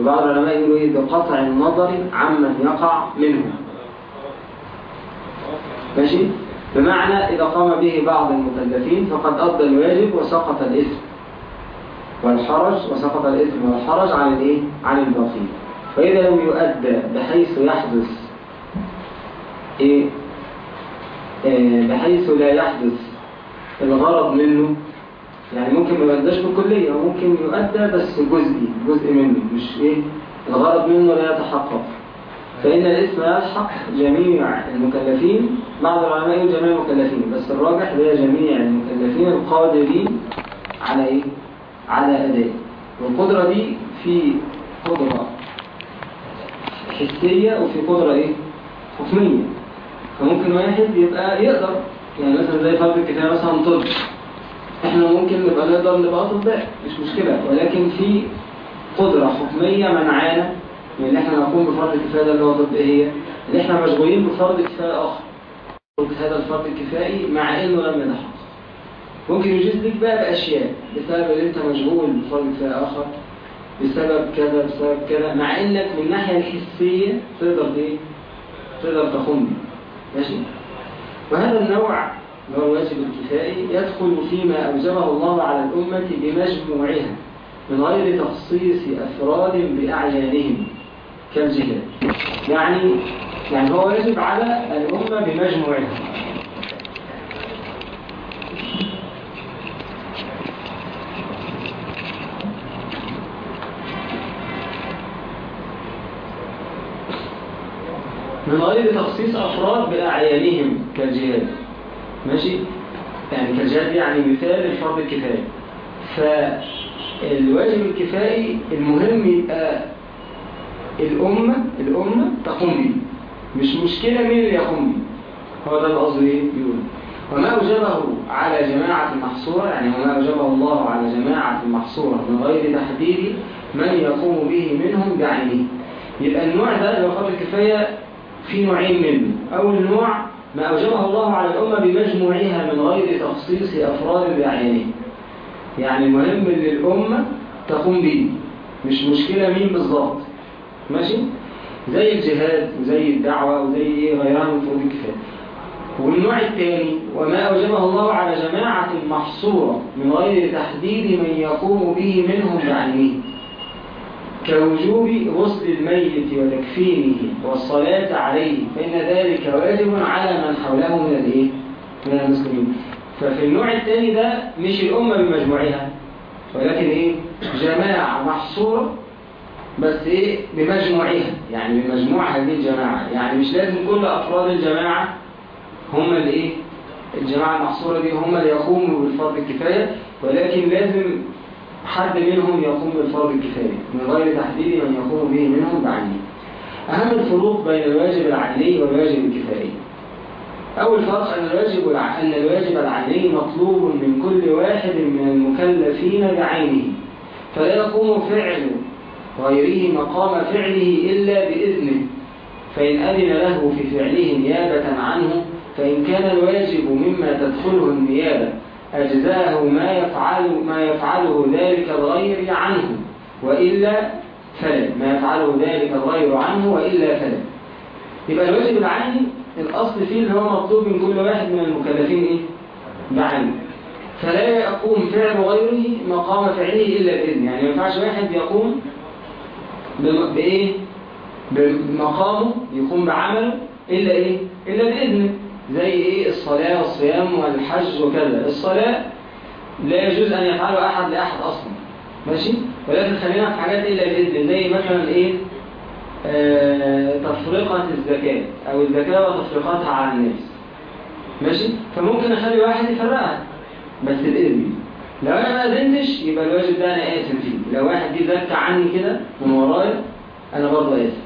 وبعض العلماء يقولوا إيه؟ بقطع النظر عمن يقع منه. ماشي؟ بمعنى إذا قام به بعض المكلفين فقد أدى الواجب وسقط الإثم والحرج وسقط الإثم والحرج عن الإيه؟ عن الباقين فإذا لم يؤدى بحيث يحدث إيه؟ آه بحيث لا يحدث الغرض منه يعني ممكن ما يؤداش بالكلية وممكن يؤدى بس جزئي جزء منه مش إيه؟ الغرض منه لا يتحقق. فإن الاسم يلحق جميع المكلفين بعض العلماء يقول جميع المكلفين بس الراجح هي جميع المكلفين القادرين على إيه؟ على أداء. والقدرة دي في قدرة حسية وفي قدرة إيه؟ حكمية. فممكن واحد يبقى يقدر يعني مثلا زي فرض الكفاية مثلا طب. إحنا ممكن نبقى نقدر نبقى أطباء مش مشكلة. ولكن في قدرة حكمية منعانا من إن إحنا نقوم بفرض الكفاية ده اللي هو طب إيه إن إحنا مشغولين بفرض كفاية آخر. هذا الفرض الكفائي مع انه لم يتحقق ممكن يجيز لك بقى بأشياء. بسبب إن أنت مشغول بفرض كفاية آخر بسبب كذا بسبب كذا مع إنك من الناحية الحسية تقدر إيه؟ تقدر تقوم ماشي؟ وهذا النوع اللي هو الواجب الكفائي يدخل فيما أوجبه الله على الأمة بمجموعها من غير تخصيص أفراد بأعيانهم. كالجهاد يعني يعني هو يجب على الأمة بمجموعها. من غير تخصيص أفراد بأعيانهم. كالجهاد ماشي؟ يعني كالجهاد يعني مثال الفرض الكفاية. فالواجب الكفائي المهم يبقى الأمة الأمة تقوم به مش مشكلة مين اللي يقوم به هو ده القصد إيه؟ بيقول وما أوجبه على جماعة محصورة يعني وما أوجبه الله على جماعة محصورة من غير تحديد من يقوم به منهم بعينه. يبقى النوع ده اللي هو فرض الكفاية في نوعين منه. أول نوع ما أوجبه الله على الأمة بمجموعها من غير تخصيص أفراد بعينه. يعني المهم ان الأمة تقوم به. مش مشكلة مين بالظبط ماشي؟ زي الجهاد وزي الدعوة وزي إيه غيرها من فروض الكفاية. والنوع الثاني وما أوجبه الله على جماعة محصورة من غير تحديد من يقوم به منهم بعينه. كوجوب غسل الميت وتكفينه والصلاة عليه فإن ذلك واجب على من حوله من الإيه؟ من المسلمين. ففي النوع الثاني ده مش الأمة بمجموعها ولكن إيه؟ جماعة محصورة بس إيه؟ بمجموعها. يعني بمجموع هذه الجماعة. يعني مش لازم كل أفراد الجماعة هم اللي إيه الجماعة المحصورة دي هم اللي يقوموا بالفرض الكفاية ولكن لازم حد منهم يقوم بالفرض الكفاية من غير تحديد من يقوم به منهم بعينه. أهم الفروق بين الواجب العيني والواجب الكفائي أول فرق أن الواجب الع... أن الواجب العيني مطلوب من كل واحد من المكلفين بعينه فلا يقوم فعل غيره مقام فعله إلا بإذنه. فإن أذن له في فعله نيابة عنه فإن كان الواجب مما تدخله النيابة. أجزاه ما يفعل ما يفعله ذلك الغير عنه وإلا فلا ما يفعله ذلك الغير عنه وإلا فلا يبقى الواجب العيني الأصل فيه اللي هو مطلوب من كل واحد من المكلفين إيه؟ بعينه فلا يقوم فعل غيره مقام فعله إلا بإذن يعني ما ينفعش واحد يقوم بإيه؟ بمقامه يقوم بعمله إلا إيه؟ إلا بإذنه زي إيه؟ الصلاة والصيام والحج وكذا. الصلاة لا يجوز أن يفعله أحد لأحد أصلا. ماشي؟ ولكن خلينا في حاجات إلا بإذن زي مثلا إيه؟ آه تفرقة الزكاة أو الزكاة وتفرقاتها على الناس. ماشي؟ فممكن أخلي واحد يفرقها بس بإذني لو أنا ما أذنتش يبقى الواجب ده أنا آثم فيه. لو واحد جه زكى عني كده من ورايا أنا برضه آثم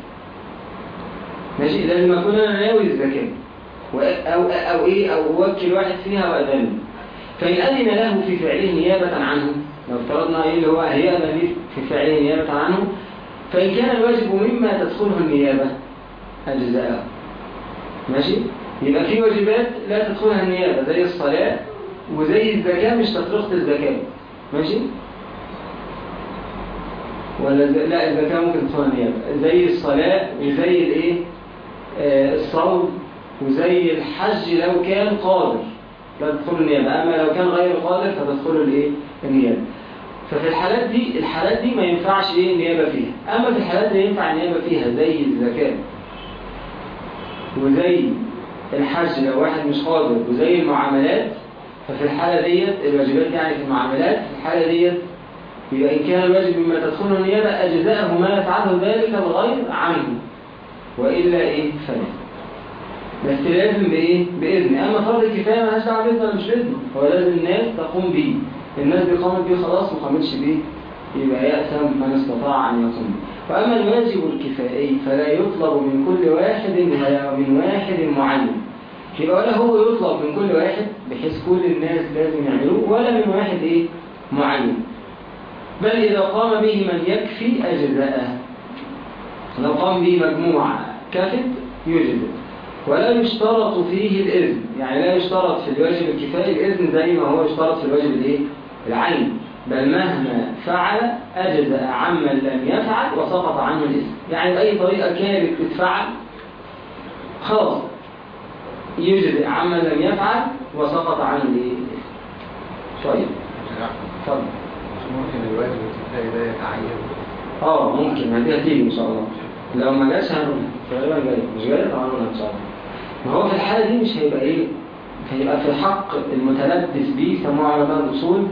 ماشي؟ لازم أكون أنا ناوي الزكاة. أو, أو إيه؟ أو أوكل واحد فيها وأذن فإن أذن له في فعله نيابة عنه لو افترضنا إيه اللي هو لي في فعله نيابة عنه فإن كان الواجب مما تدخله النيابة أجزاءه. ماشي؟ يبقى في واجبات لا تدخلها النيابة زي الصلاة وزي الزكاة مش تفرقة الزكاة ماشي؟ ولا. لا الزكاة ممكن تدخل النيابة. زي الصلاة وزي الإيه؟ آه الصوم. وزي الحج لو كان قادر. لا تدخل النيابة. أما لو كان غير قادر فتدخل الإيه؟ النيابة. ففي الحالات دي الحالات دي ما ينفعش إيه؟ النيابة فيها. أما في الحالات اللي ينفع النيابة فيها زي الزكاة. وزي الحج لو واحد مش قادر وزي المعاملات ففي الحالة ديت الواجبات يعني في المعاملات في الحالة ديت يبقى إن كان الواجب مما تدخله النيابة أجزاءه ما يفعله ذلك الغير عنه وإلا إيه؟ فلا. بس لازم بإيه؟ بإذن. أما فرض الكفاية ما دعوة ولا مش بإذن. هو لازم الناس تقوم به الناس دي قامت بيه خلاص ما قامتش بيه. يبقى يأثم من استطاع أن يقوم به وأما الواجب الكفائي فلا يطلب من كل واحد من واحد معين يبقى ولا هو يطلب من كل واحد بحيث كل الناس لازم يعملوه ولا من واحد إيه؟ معين بل إذا قام به من يكفي أجزاءه لو قام به مجموعة كفت يجزئ ولا يشترط فيه الإذن. يعني لا يشترط في الواجب الكفائي الإذن زي ما هو يشترط في الواجب الإيه؟ العين. بل مهما فعل أجزأ عمن لم يفعل وسقط عنه الإذن. يعني بأي طريقة كانت تتفعل خلاص. يجزئ عمن لم يفعل وسقط عنه الإذن طيب. مش ممكن الواجب الكفائي ده يتعين. آه ممكن. هديها تيجي إن شاء الله. لو ما جاش هنقولها غالبا جاي. مش جاي طبعا هنقولها ان شاء الله ما هو في الحالة دي مش هيبقى إيه؟ هيبقى في حق المتلبس به سموه علماء الأصول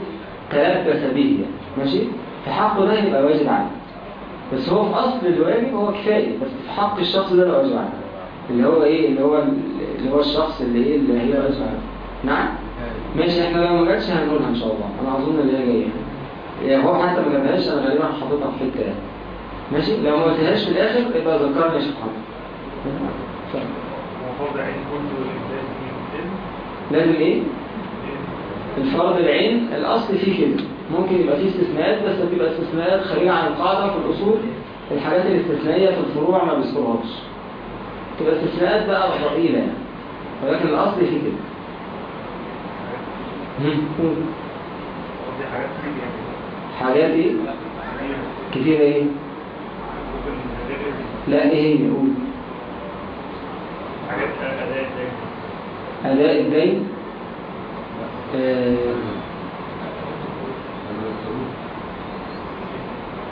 تلبس به يعني. ماشي؟ في حقه ده يبقى واجب عليه. بس هو في أصل الواجب هو كفاية. بس في حق الشخص ده واجب عليه. اللي هو إيه؟ اللي هو اللي هو الشخص اللي إيه؟ اللي هي واجب عليه. نعم؟ ماشي. إحنا لو ما جاتش هنقولها إن شاء الله. أنا أظن اللي هي جاية. يعني هو حتى ما جابهاش أنا غالبا حاططها في حتة يعني. ماشي؟ لو ما قلتهاش في الآخر يبقى ذكرني يا شيخ محمد عين كله لازم لازم إيه؟ الفرض العين الأصل فيه كده. ممكن يبقى فيه استثناءات بس بتبقى استثناءات خارجة عن القاعدة في الأصول الحاجات الاستثنائية في الفروع ما بيذكرهاش تبقى استثناءات بقى ضئيله يعني. ولكن الأصل فيه كده. حاجات كتير يعني. إيه؟ كتيره إيه؟ لا إيه هي؟ قول. أداء الدين آه،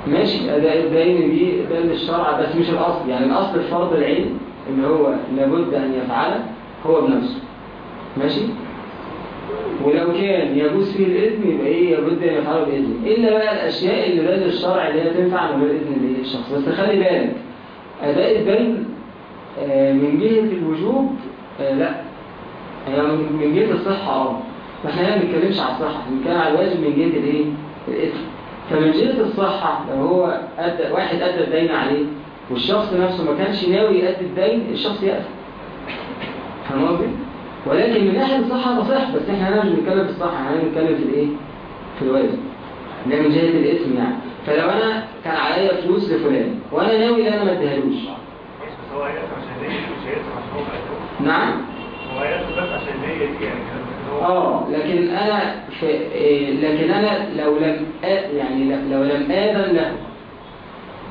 ماشي أداء الدين دي ده للشرع بس مش الأصل. يعني الأصل في فرض العين إن هو لابد أن يفعله هو بنفسه. ماشي؟ ولو كان يجوز فيه الإذن يبقى إيه؟ لابد أن يفعله بإذن. إلا بقى الأشياء اللي ده للشرع اللي هي تنفع من غير إذن؟ الشخص بس خلي بالك أداء الدين من جهة الوجوب آه، لا هي من جهة الصحة آه فإحنا هنا ما بنتكلمش على الصحة بنتكلم على الواجب من جهة الإيه؟ الإثم فمن جهة الصحة لو هو أدى واحد أدى الدين عليه والشخص نفسه ما كانش ناوي يأدي الدين الشخص يأثم فاهم قصدي؟ ولكن من ناحية الصحة تصح بس إحنا هنا مش بنتكلم في الصحة إحنا بنتكلم في الإيه؟ في الواجب ده من جهة الإثم يعني فلو أنا كان عليا فلوس لفلان وأنا ناوي إن أنا ما أديهالوش بس هو عشان مش عشان هو نعم. هو بس عشان هي دي يعني آه لكن أنا في إيه، لكن أنا لو لم يعني لو لم آذن له.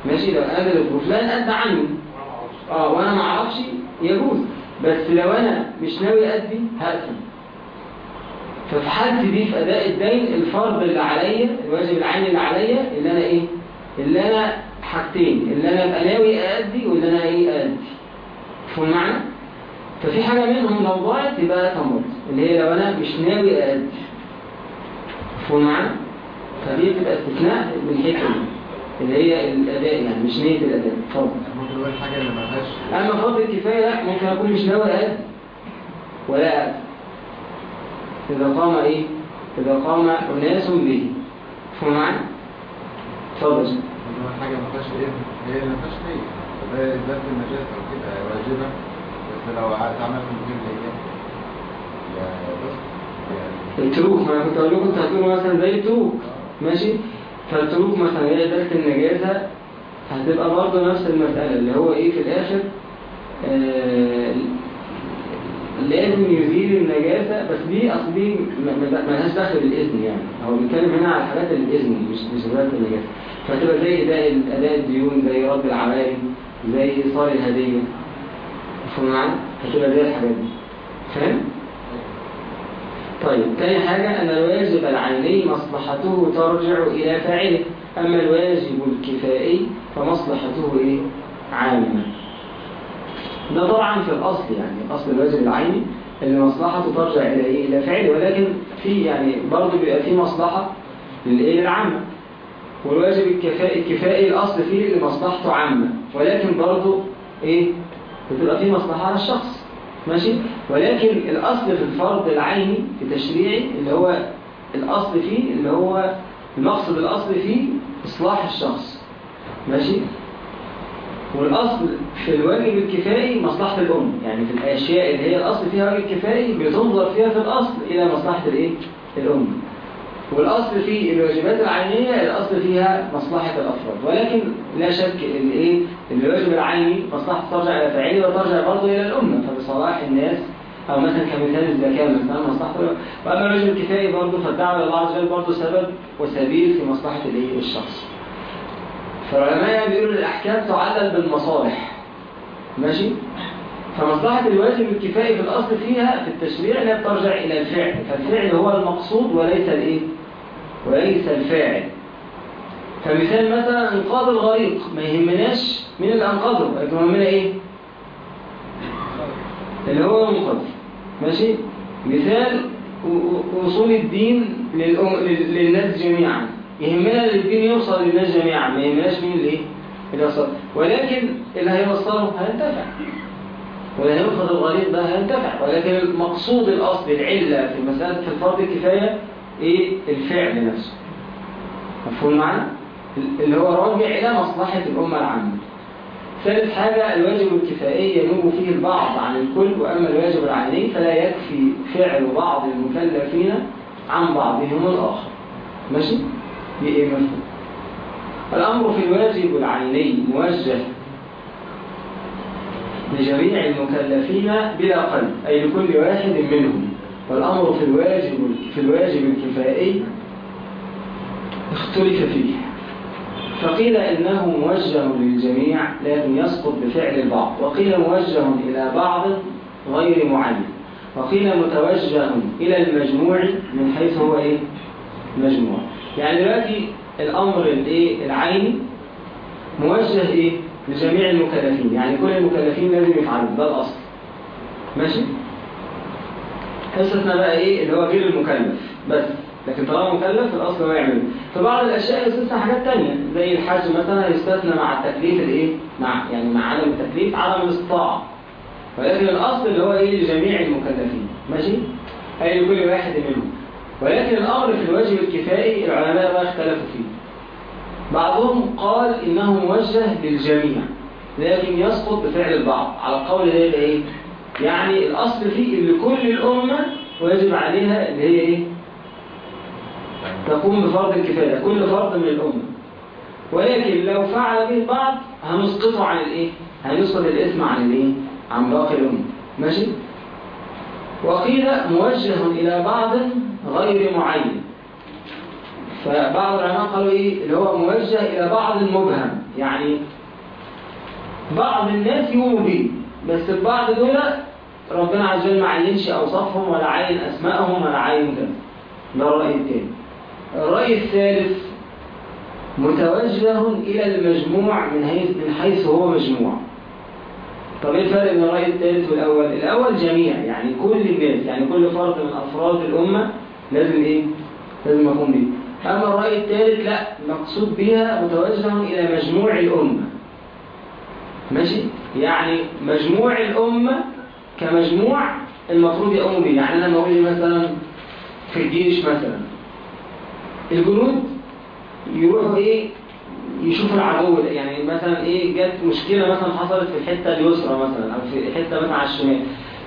ماشي؟ لو آذن له. فلان ادى عني آه وأنا ما أعرفش يجوز. بس لو أنا مش ناوي ادي هقسم ففي حالتي دي في أداء الدين الفرض اللي عليا الواجب العيني اللي عليا اللي أنا إيه؟ اللي أنا حاجتين اللي أنا أبقى ناوي ادي واللي أنا إيه ادي مفهوم معنى ففي حاجة منهم لو ضاعت يبقى تمر اللي هي لو أنا مش ناوي أأدي. مفهوم معنا؟ فدي بتبقى استثناء من دي اللي هي الأداء يعني مش نية الأداء. اتفضل. أما فرض الكفاية لا ممكن أكون مش ناوي أأدي ولا أأدي. إذا قام إيه؟ إذا قام أناس به. مفهوم معنا؟ اتفضل حاجة ما فيهاش إذن هي اللي ما فيهاش نية فده إثبات النجاسة وكده واجبة. بس لو اتعمل من غير يعني التروك ما أنا كنت أقول لكم هتقولوا مثلا زي التروك ماشي؟ فالتروك مثلا هي إزالة النجاسة هتبقى برضه نفس المسألة اللي هو إيه في الآخر؟ آه لازم يزيل النجاسة بس دي أصل دي ما- ما ما لهاش دخل بالإذن يعني. هو بيتكلم هنا على الحاجات الإذن مش مش النجاسة فتبقى زي اداء اداء الديون زي رد العمايل زي ايصال الهدية. مفهوم معايا هتبقى زي الحاجات دي. فاهم؟ طيب تاني حاجة أن الواجب العيني مصلحته ترجع إلى فاعله. أما الواجب الكفائي فمصلحته إيه؟ عامة. ده طبعا في الأصل يعني أصل الواجب العيني اللي مصلحته ترجع إلى إيه؟ إلى فعله ولكن في يعني برضه بيبقى في مصلحة للإيه؟ العامة والواجب الكفائي الكفائي الأصل فيه اللي مصلحته عامة. ولكن برضه إيه؟ بتبقى في مصلحة على الشخص. ماشي؟ ولكن الأصل في الفرض العيني التشريعي اللي هو الأصل فيه اللي هو المقصد الأصل فيه إصلاح الشخص. ماشي؟ والأصل في الواجب الكفائي مصلحة الأم. يعني في الأشياء اللي هي الأصل فيها واجب كفائي بتنظر فيها في الأصل إلى مصلحة الإيه؟ الأم. والأصل في الواجبات العينية الأصل فيها مصلحة الأفراد ولكن لا شك إن إيه؟ الواجب العيني مصلحة ترجع إلى فاعله وترجع برضه إلى الأمة. فبصلاح الناس أو مثلا كمثال الزكاة مثلا مصلحة وأما الواجب الكفائي برضه فالدعوة إلى الله عز وجل برضه سبب وسبيل في مصلحة الإيه؟ الشخص. فالعلماء بيقولوا الأحكام تعلل بالمصالح. ماشي؟ فمصلحة الواجب الكفائي في الأصل فيها في التشريع لا ترجع إلى الفعل. فالفعل هو المقصود وليس الإيه؟ وليس الفاعل. فمثال مثلا انقاذ الغريق ما يهمناش مين اللي انقذه لكن يهمنا إيه؟ اللي هو ينقذ ماشي؟ مثال وصول الدين للأم... للناس جميعا. يهمنا إن الدين يوصل للناس جميعا ما يهمناش مين إيه؟ اللي يوصل. ولكن اللي هيوصله هينتفع. واللي هينقذ الغريق ده هينتفع. ولكن المقصود الاصلي العلة في مسألة في الفرض الكفاية إيه؟ الفعل نفسه. مفهوم معنا اللي هو راجع إلى مصلحة الأمة العامة. ثالث حاجة الواجب الكفائي ينوب فيه البعض عن الكل وأما الواجب العيني فلا يكفي فعل بعض المكلفين عن بعضهم الآخر. ماشي؟ دي إيه مفهوم؟ الأمر في الواجب العيني موجه لجميع المكلفين بلا قلب أي لكل واحد منهم. والأمر في الواجب في الواجب الكفائي اختلف فيه فقيل إنه موجه للجميع لكن يسقط بفعل البعض وقيل موجه إلى بعض غير معين وقيل متوجه إلى المجموع من حيث هو إيه؟ مجموع يعني دلوقتي الأمر الإيه؟ العيني موجه إيه؟ لجميع المكلفين يعني كل المكلفين لازم يفعلوا ده الأصل ماشي؟ حصتنا بقى إيه؟ اللي هو غير المكلف. بس. لكن طالما مكلف الأصل هو يعمله. في بعض الأشياء يستثنى حاجات تانية. زي الحج مثلا يستثنى مع التكليف الإيه؟ مع يعني مع عدم التكليف عدم الاستطاعة. ولكن الأصل اللي هو إيه؟ لجميع المكلفين. ماشي؟ أي لكل واحد منهم. ولكن الأمر في الواجب الكفائي العلماء بقى اختلفوا فيه. بعضهم قال إنه موجه للجميع لكن يسقط بفعل البعض. على القول ده إيه؟ يعني الأصل فيه اللي كل الأمة واجب عليها اللي هي إيه؟ تقوم بفرض الكفاية كل فرض من الأمة ولكن لو فعل به البعض هنسقطه عن الإيه؟ هنسقط الإثم عن الإيه؟ عن باقي الأمة ماشي؟ وقيل موجه إلى بعض غير معين فبعض العلماء قالوا إيه؟ اللي هو موجه إلى بعض المبهم يعني بعض الناس يقوموا به بس البعض دول ربنا عز وجل ما عينش أوصافهم ولا عين أسمائهم ولا عين كذا ده الرأي الثاني الرأي الثالث متوجه إلى المجموع من حيث من حيث هو مجموع طب إيه الفرق بين الرأي الثالث والأول؟ الأول جميع يعني كل الناس يعني كل فرد من أفراد الأمة لازم إيه؟ لازم يقوم به أما الرأي الثالث لا مقصود بها متوجه إلى مجموع الأمة ماشي؟ يعني مجموع الأمة كمجموع المفروض يقوم به يعني لما أقول مثلا في الجيش مثلا الجنود يروحوا إيه يشوفوا العدو يعني مثلا إيه جت مشكلة مثلا حصلت في الحتة اليسرى مثلا أو في حتة مثلا على الشمال.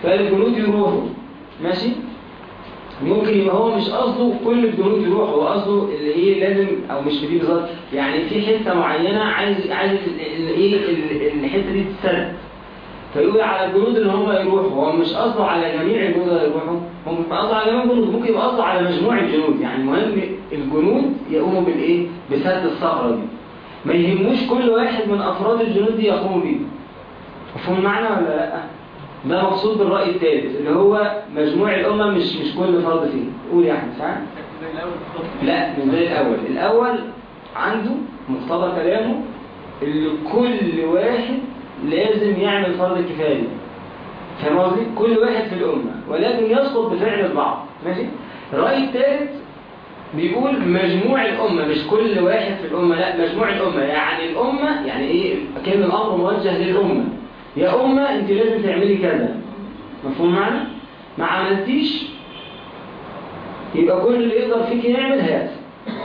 فالجنود يروحوا. ماشي؟ ممكن يبقى هو مش قصده كل الجنود يروحوا هو قصده اللي إيه لازم أو مش دي بالظبط. يعني في حتة معينة عايز عايز الايه الحتة دي تتسد فيقول على الجنود اللي هم يروحوا هو مش قصده على جميع الجنود اللي يروحوا يبقى قصده على جميع الجنود ممكن يبقى قصده على مجموع الجنود. يعني المهم الجنود يقوموا بالإيه؟ بسد الصخرة دي. ما يهموش كل واحد من أفراد الجنود دي يقوم بيه. مفهوم المعنى ولا لأ؟ ده مقصود بالرأي الثالث اللي هو مجموع الأمة مش مش كل فرد فيه قول يا أحمد سعد لأ مش زي الأول. الأول عنده مقتضى كلامه اللي كل واحد لازم يعمل فرض الكفاية فاهم قصدي؟ كل واحد في الأمة ولكن يسقط بفعل البعض. ماشي؟ الرأي الثالث بيقول مجموع الأمة مش كل واحد في الأمة لا مجموع الأمة. يعني الأمة يعني إيه؟ كان الأمر موجه للأمة. يا أمة أنت لازم تعملي كذا. مفهوم معنى؟ ما عملتيش يبقى كل اللي يقدر فيك يعمل هات.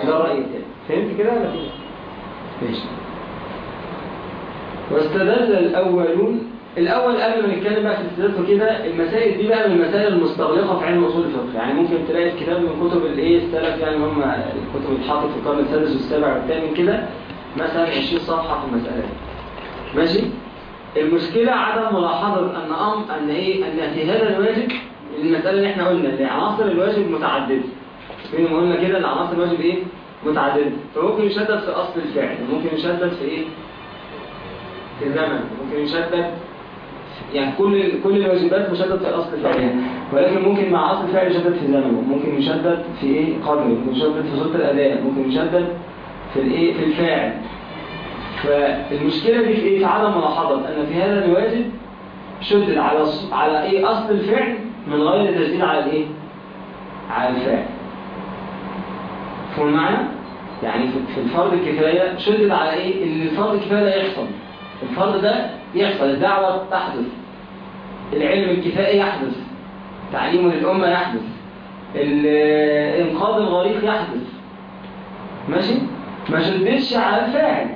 ده الرأي الثالث. فهمت كده ولا كده؟ ماشي. واستدل الأولون الأول قبل ما نتكلم بقى في الاستدلال وكده المسائل دي بقى من المسائل المستغلقة في علم أصول الفقه. يعني ممكن تلاقي في كتاب من كتب الإيه السلف يعني هم الكتب اللي اتحطت في القرن السادس والسابع والثامن كده مثلا 20 صفحة في المسألة دي. ماشي؟ المشكلة عدم ملاحظة أن أم أن إيه أن في هذا الواجب المسألة اللي إحنا قلنا اللي عناصر الواجب متعددة. فين ما قلنا كده اللي عناصر الواجب إيه؟ متعددة. فممكن يشدد في أصل الفعل ممكن يشدد في إيه؟ في الزمن ممكن يشدد. يعني كل كل الواجبات مشدد في الاصل الفعلي ولكن ممكن مع أصل الفعل يشدد في زمنه. ممكن يشدد في إيه؟ قدره. ممكن يشدد في صوت الأداء. ممكن يشدد في الإيه؟ في الفاعل. فالمشكلة دي في إيه؟ في عدم ملاحظة. أن في هذا الواجب شدد على على إيه؟ أصل الفعل من غير تشديد على الإيه؟ على الفاعل. فهم معنا يعني في الفرض الكفاية شدد على إيه؟ إن الفرض الكفاية ده يحصل. الفرض ده يحصل الدعوة تحدث. العلم الكفائي يحدث. تعليم للأمة يحدث. إنقاذ الغريق يحدث. ماشي؟ ما شددش على الفاعل.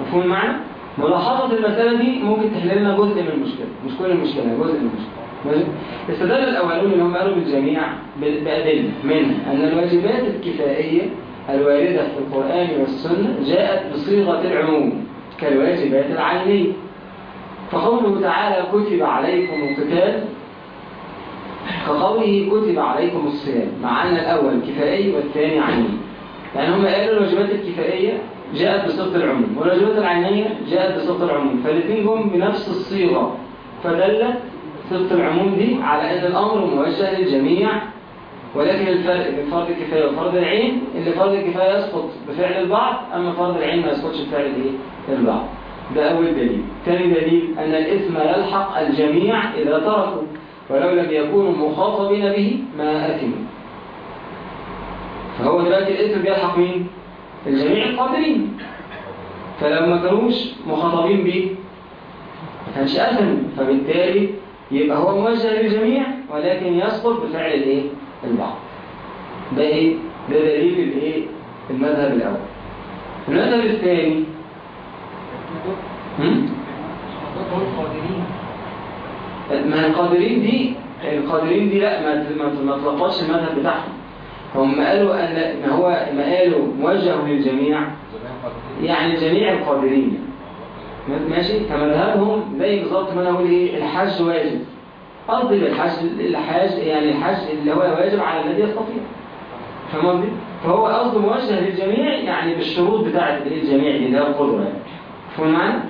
مفهوم المعنى؟ ملاحظة المسألة دي ممكن تحل لنا جزء من المشكلة. مش كل المشكلة جزء من المشكلة. ماشي؟ استدل الأولون اللي هم قالوا بالجميع بأدلة منها أن الواجبات الكفائية الواردة في القرآن والسنة جاءت بصيغة العموم. كالواجبات العينية فقوله تعالى كتب عليكم القتال كقوله كتب عليكم الصيام مع أن الأول كفائي والثاني عيني. يعني هم قالوا الواجبات الكفائية جاءت بصيغة العموم والواجبات العينية جاءت بصيغة العموم. فالاثنين جم بنفس الصيغة فدلت صيغة العموم دي على أن الأمر موجه للجميع ولكن الفرق بين فرض الكفاية وفرض العين اللي فرض الكفاية يسقط بفعل البعض أما فرض العين ما يسقطش بفعل الإيه؟ البعض ده أول دليل ثاني دليل أن الإثم يلحق الجميع إذا تركوا ولو لم يكونوا مخاطبين به ما أثموا فهو دلوقتي الإثم بيلحق مين؟ الجميع القادرين فلو ما كانوش مخاطبين به ما كانش أثموا فبالتالي يبقى هو موجه للجميع ولكن يسقط بفعل الإيه؟ البعض. ده إيه؟ ده دليل الايه؟ المذهب الأول. المذهب الثاني؟ ما القادرين دي القادرين دي لا ما تلقاش المذهب بتاعهم. هم قالوا أن ما هو ما قالوا موجه للجميع يعني جميع القادرين. ماشي؟ فمذهبهم زي بالظبط ما أنا أقول إيه الحج واجب. قصدي بالحج الحج يعني الحج اللي هو واجب على الذي يستطيع. فاهم قصدي؟ فهو قصده موجه للجميع يعني بالشروط بتاعه الجميع دي هي القدرة. يعني فاهم؟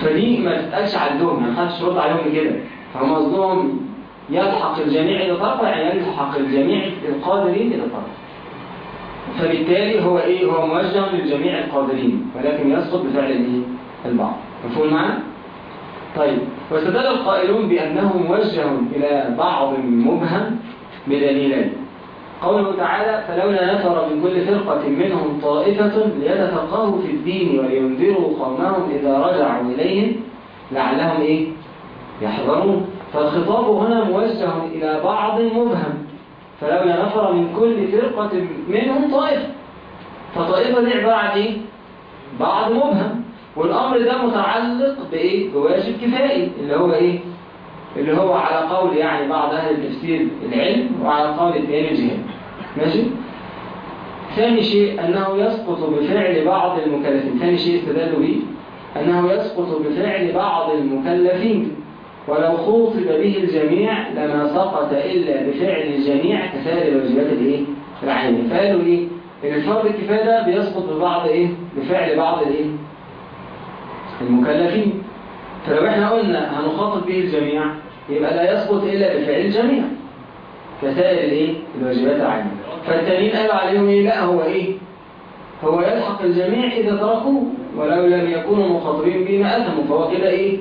فدي ما تتقالش عندهم يعني محدش يرد عليهم كده. فهم قصدهم يلحق الجميع إذا طرق يعني يلحق الجميع القادرين إذا طرق فبالتالي هو إيه؟ هو موجه للجميع القادرين ولكن يسقط بفعل الإيه؟ البعض. مفهوم معنا طيب واستدل القائلون بأنه موجه إلى بعض مبهم بدليلين. قوله تعالى فلولا نفر من كل فرقة منهم طائفة ليتفقهوا في الدين ولينذروا قومهم إذا رجعوا إليهم لعلهم إيه؟ يحذرون. فالخطاب هنا موجه إلى بعض مبهم. فلولا نفر من كل فرقة منهم طائفة. فطائفة دي عبارة عن إيه؟ بعض مبهم. والأمر ده متعلق بإيه؟ بواجب كفائي اللي هو إيه؟ اللي هو على قول يعني بعض أهل التفسير العلم وعلى قول الثاني الجهاد ماشي؟ ثاني شيء أنه يسقط بفعل بعض المكلفين ثاني شيء استدلوا به أنه يسقط بفعل بعض المكلفين ولو خوطب به الجميع لما سقط إلا بفعل الجميع كسائر الواجبات الإيه؟ العينية فقالوا إيه؟ إن الفرض الكفاية ده بيسقط ببعض إيه بفعل بعض الإيه المكلفين. فلو إحنا قلنا هنخاطب به الجميع يبقى لا يسقط إلا بفعل الجميع. كسائر الإيه؟ الواجبات العامة. فالتانيين قالوا عليهم إيه؟ لا هو إيه؟ هو يلحق الجميع إذا تركوه ولو لم يكونوا مخاطبين به ما اثموا فهو كده إيه؟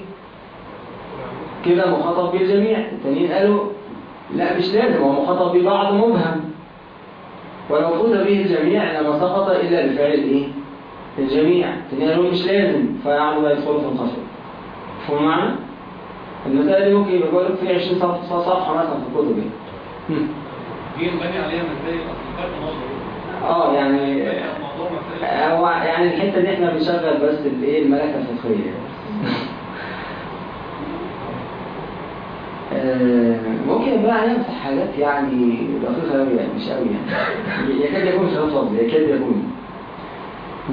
كده مخاطب بالجميع. التانيين قالوا لا مش لازم هو مخاطب ببعض مبهم. ولو فوت به الجميع لما سقط إلا بفعل الايه الجميع. التانيين قالوا مش لازم. فيعني لا يدخلوا في الخشب فهم معنا المسألة دي ممكن يبقى لك في 20 صفحة صفحة مثلا في الكتب يعني. هم. دي نبني عليها مسائل؟ آه يعني هو يعني الحتة دي إحنا بنشغل بس الإيه؟ الملكة الفقهية آه، ممكن بقى نمسح حاجات يعني دقيقة أوي يعني مش أوي يعني. يكاد يكون خلاف فضل يكاد يكون.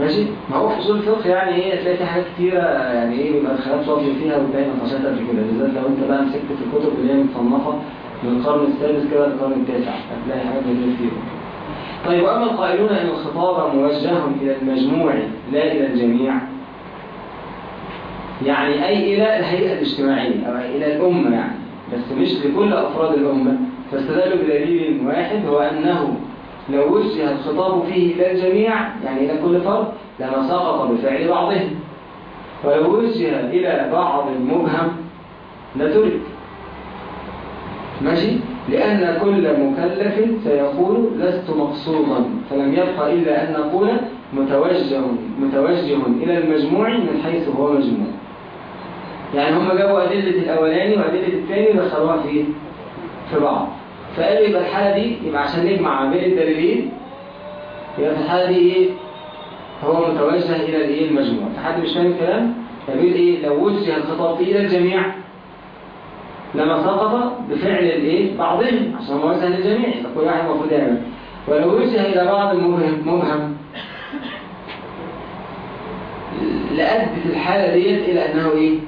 ماشي؟ ما هو في أصول الفقه يعني إيه تلاقي في حاجات كتيرة يعني إيه بيبقى الخلاف فاضي فيها وتلاقي نقاشات قبل كده. بالذات لو أنت بقى مسكت في الكتب اللي هي متصنفة من القرن السادس كده للقرن التاسع هتلاقي حاجات كتير طيب وأما القائلون ان الخطاب موجه إلى المجموع لا إلى الجميع يعني أي إلى الهيئة الاجتماعية أو إلى الأمة يعني بس مش لكل أفراد الأمة. فاستدلوا بدليل واحد هو أنه لو وجه الخطاب فيه إلى الجميع يعني إلى كل فرد لما سقط بفعل بعضهم. ولو وجه إلى بعض المبهم لترك. ماشي؟ لأن كل مكلف سيقول لست مقصودا فلم يبقى إلا أن نقول متوجه متوجه إلى المجموع من حيث هو مجموع. يعني هم جابوا أدلة الأولاني وأدلة الثاني ودخلوها في في بعض. فقالوا يبقى الحالة دي يبقى عشان نجمع بين الدليلين يبقى في الحالة دي إيه؟ هو متوجه إلى الإيه؟ المجموع. حد مش فاهم الكلام؟ فبيقول إيه؟ لو وجه الخطاب إلى الجميع لما سقط بفعل الإيه؟ بعضهم عشان موزع للجميع فكل واحد المفروض يعمل. ولو وجه إلى بعض المبهم مبهم لأدت الحالة ديت إلى أنه إيه؟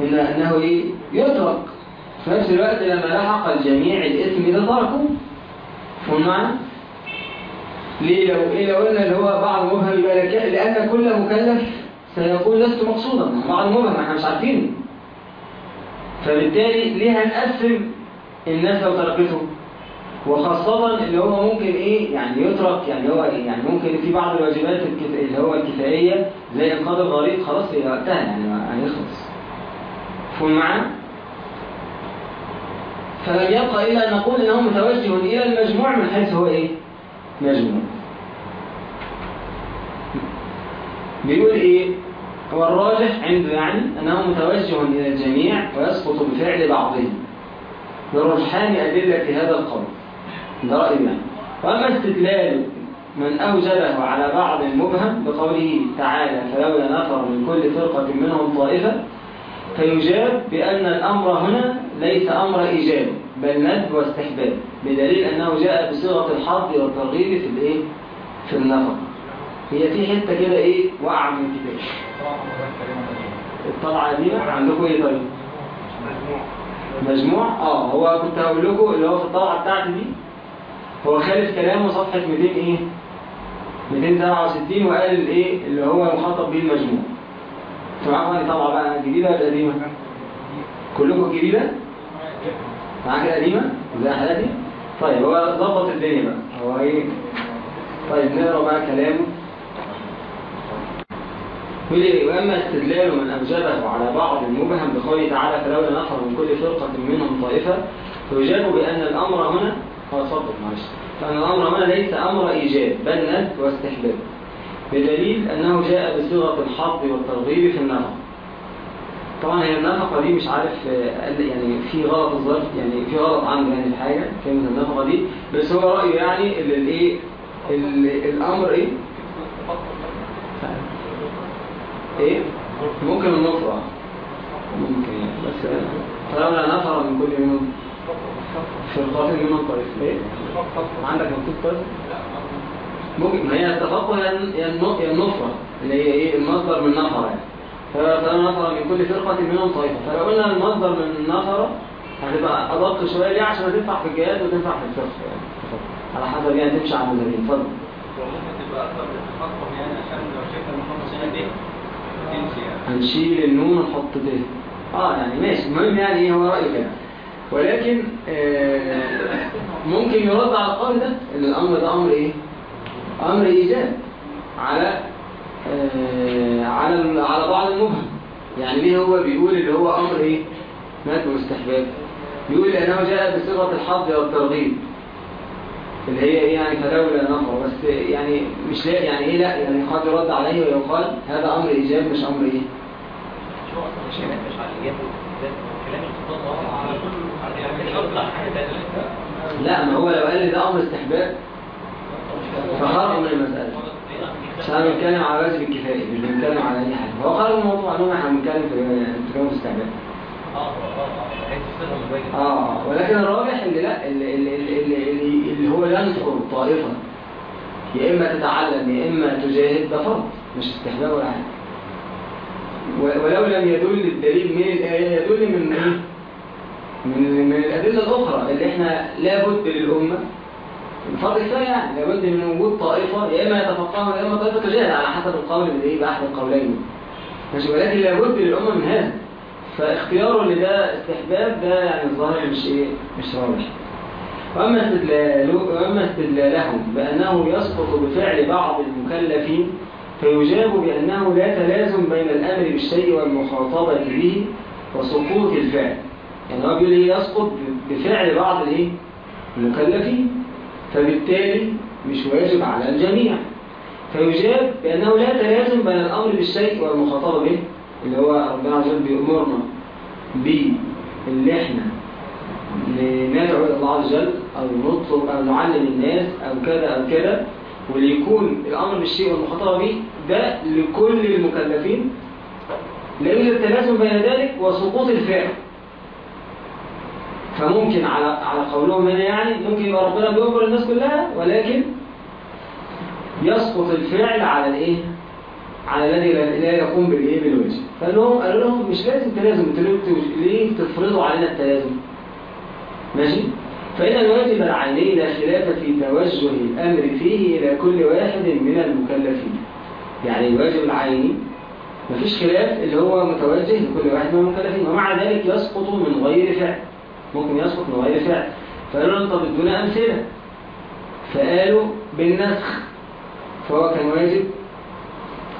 إلى أنه إيه؟ يترك. في نفس الوقت لما لحق الجميع الإثم إذا تركوا فهم معنا؟ ليه؟ لو إيه؟ لو قلنا اللي هو بعض مبهم يبقى لأن كل مكلف سيقول لست مقصودا. بعض مبهم إحنا مش عارفينه. فبالتالي ليه هنقسم الناس لو تركته؟ وخاصة اللي هو ممكن إيه؟ يعني يترك يعني هو إيه؟ يعني ممكن في بعض الواجبات. اللي هو الكفائية زي إنقاذ الغريق خلاص هي وقتها يعني هيخلص. فهم معانا فلم يبقى إلا أن نقول إنه متوجه إلى المجموع من حيث هو إيه؟ مجموع. بيقول إيه؟ هو الراجح عنده يعني أنه متوجه إلى الجميع ويسقط بفعل بعضهم. برجحان أدلة هذا القول. ده رأي يعني. وأما استدلال من أوجبه على بعض المبهم بقوله تعالى فلولا نفر من كل فرقة منهم طائفة فيجاب بأن الأمر هنا ليس أمر إيجاب بل ندب واستحباب بدليل أنه جاء بصيغة الحظ والترغيب في الإيه؟ في النفر هي في حتة كده إيه؟ وقع من الكتاب. الطبعة دي عندكم إيه طيب؟ مجموع. مجموع آه هو كنت هقول لكم اللي هو في الطبعه بتاعتي دي هو خالف كلامه صفحة 200 إيه؟ 267 وقال الإيه؟ اللي هو مخاطب به المجموع. أنتوا معاكم طبعه بقى جديدة ولا قديمة؟ كلكم جديدة؟ معاك القديمه زي حالاتي طيب هو ظبط الدنيا بقى. هو إيه؟ طيب نقرأ بقى كلامه. يقول إيه وأما استدلال من اوجبه على بعض المبهم بقوله تعالى فلولا نفر من كل فرقة منهم طائفة فيجاب بأن الأمر هنا هو صدق معلش. فأن الأمر هنا ليس أمر إيجاب بل ندب واستحباب. بدليل أنه جاء بصيغه الحظ والترغيب في النفقه طبعا هي النفقة دي مش عارف آه، يعني في غلط الظرف يعني في غلط عنده يعني في حاجة كلمة النفقة دي. بس هو رأيه يعني ال- الايه ال- الأمر إيه؟ إيه؟ ممكن النفرة ممكن يعني بس فلولا نفر من كل منهم فرقات منهم طائفة إيه؟ عندك مكتوب طيب ممكن. ما هي التفقه هي هي الن- هي النفرة اللي هي إيه المصدر من نفر يعني. نفر من كل فرقة منهم طائفة فلو قلنا المصدر من نفر هتبقى أدق شوية. ليه؟ عشان هتنفع في الجهاد وتنفع في الفقه. يعني على حسب يعني تمشي على المذهبين اتفضل. يعني يعني. هنشيل النون ونحط ت آه يعني ماشي. المهم يعني إيه؟ هو رأي كده. ولكن آه ممكن يرد على القول ده إن الأمر ده أمر إيه؟ أمر إيجاب على على ال- على بعض المبهم يعني ليه هو بيقول اللي هو أمر إيه؟ مات واستحباب بيقول لأنه جاء بصيغة الحظ والترغيب اللي هي إيه يعني فلولا نفر بس يعني مش لا يعني إيه لا؟ يعني قد يرد عليه ويقال هذا أمر إيجاب مش أمر إيه؟ هو أصلا مش مش على الايجاب كلام على لا ما هو لو قال لي ده أمر استحباب فخرج من المسألة. أنا بنتكلم على واجب الكفايه مش بنتكلم على أي حاجة. هو خرج من الموضوع ان إحنا بنتكلم في في الاستحباب آه آه آه عايز تصيغها من الواجب آه ولكن الراجح اللي لا اللي, اللي, اللي, اللي, هو ينفر طائفة يا إما تتعلم يا إما تجاهد ده فرض مش استحباب ولا حاجة. ولو لم يدل الدليل من الايه يدل من من من الأدلة الأخرى اللي إحنا لابد للأمة الفرض كفايه يعني. لابد من وجود طائفة يا إما يتفقهوا يا إما طائفة تجاهد على حسب القول اللي إيه بأحد القولين. ماشي؟ ولكن لابد للامه من هذا. فاختياره لده استحباب ده يعني الظاهر مش إيه؟ مش راجح وأما استدلاله وأما استدلالهم بأنه يسقط بفعل بعض المكلفين فيجاب بأنه لا تلازم بين الأمر بالشيء والمخاطبة به وسقوط الفعل. يعني هو بيقول إيه؟ يسقط بفعل بعض الايه المكلفين. فبالتالي مش واجب على الجميع. فيجاب بأنه لا تلازم بين الأمر بالشيء والمخاطبة به اللي هو ربنا عز وجل بيأمرنا باللي إحنا ندعو إلى الله عز وجل أو نطلب أو نعلم الناس أو كذا أو كذا وليكون الأمر بالشيء والمخاطبة به ده لكل المكلفين. لا يوجد تلازم بين ذلك وسقوط الفعل. فممكن على على قولهم هنا يعني ممكن يبقى ربنا بيأمر الناس كلها ولكن يسقط الفعل على الإيه؟ على الذي لا يقوم بالإيه؟ بالواجب فقال لهم قالوا لهم مش لازم تلازم أنتوا ليه تفرضوا علينا التلازم؟ ماشي؟ فإن الواجب العيني لا خلاف في توجه الأمر فيه إلى كل واحد من المكلفين. يعني الواجب العيني مفيش خلاف اللي هو متوجه لكل واحد من المكلفين. ومع ذلك يسقط من غير فعل. ممكن يسقط من غير فعل. فقالوا لهم طب ادونا أمثلة. فقالوا بالنسخ. فهو كان واجب.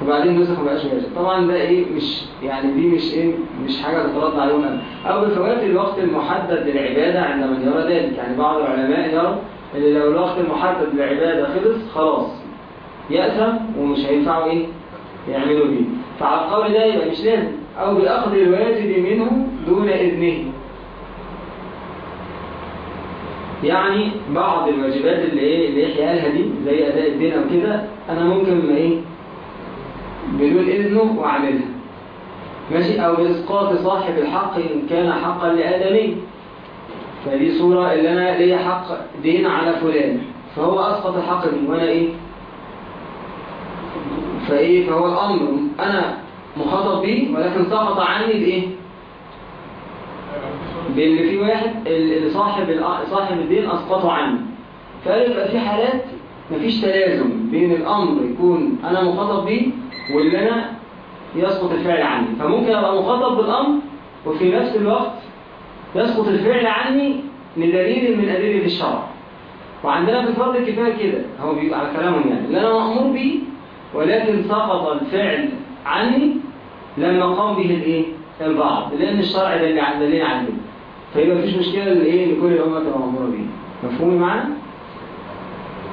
وبعدين نسخ ما بقاش واجب. طبعا ده إيه مش يعني دي مش إيه مش حاجة تترد عليهم. أو بفوات الوقت المحدد للعبادة عند من يرى ذلك. يعني بعض العلماء يروا إن لو الوقت المحدد للعبادة خلص خلاص. يأثم ومش هينفعوا إيه يعملوا بيه. فعلى القول ده يبقى مش لازم. أو بأخذ الواجب منه دون إذنه. يعني بعض الواجبات اللي إيه اللي يحيى قالها دي زي أداء الدين أو كده أنا ممكن ما إيه بدون إذنه واعملها ماشي؟ أو بإسقاط صاحب الحق إن كان حقا لآدمي. فدي صورة اللي أنا ليا حق دين على فلان. فهو أسقط الحق دي وأنا إيه؟ فإيه؟ فهو الأمر. أنا مخاطب بيه ولكن سقط عني بإيه؟ باللي في واحد صاحب صاحب الدين اسقطه عني فقال يبقى في حالات؟ مفيش تلازم بين الأمر يكون أنا مخاطب بيه واللي أنا يسقط الفعل عني. فممكن أبقى مخاطب بالأمر وفي نفس الوقت يسقط الفعل عني لدليل من أدلة الشرع. وعندنا في فرض الكفايه كده. هو بيبقى على كلامهم يعني. اللي أنا مأمور بيه ولكن سقط الفعل عني لما قام به الإيه؟ البعض لأن الشرع على دليل على كده فيبقى مفيش مشكلة لايه لكل الأمة تبقى مأمورة بيه. مفهوم معانا؟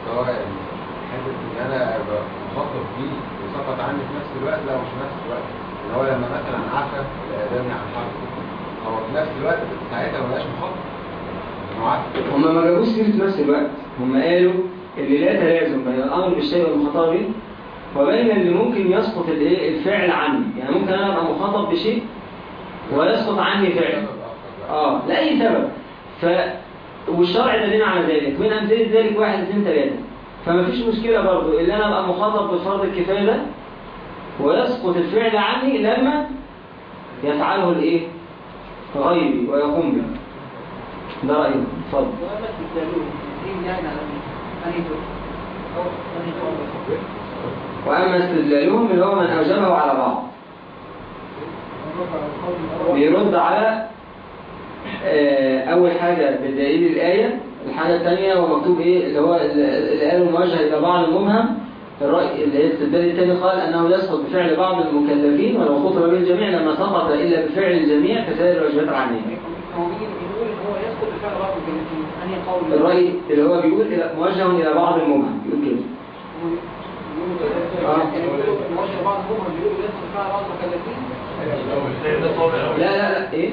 سواء حتة إن أنا أبقى مخاطب بيه وسقط عني في نفس الوقت لا مش في نفس الوقت. إن هو لما مثلا عفى الادمي عن حقه هو في نفس الوقت ساعتها ما بقاش مخاطب. إن هو هم ما جابوش سيرة في نفس الوقت. هم قالوا اللي لا تلازم بين الأمر بالشيء والمخاطبة به وبين اللي ممكن يسقط الإيه الفعل عني. يعني ممكن أنا أبقى مخاطب بشيء ويسقط عني فعل. سبب آخر بقى. آه لأي سبب. ف والشرع دليل على ذلك. من امثله ذلك واحد اثنين ثلاثة. فما فيش مشكلة برضو. ان أنا أبقى مخاطب بفرض الكفاية ده ويسقط الفعل عني لما يفعله الإيه؟ غيري ويقوم به. ده رأيي. اتفضل؟ وأما استدلالهم اللي هو من أوجبه على بعض. بيرد على آه، أول حاجة بدليل الآية. الحاجة الثانية هو مكتوب إيه؟ اللي هو اللي قالوا موجه إلى بعض المبهم الرأي اللي هي الاستدلال الثاني قال أنه يسقط بفعل بعض المكلفين ولو خطب به الجميع لما سقط إلا بفعل الجميع كسائر الواجبات يقول قول الرأي اللي هو بيقول موجه إلى بعض المبهم بيقول كده. آه. موجه بعض المهم بيقولوا يسقط بفعل بعض المكلفين لا لا لا الأول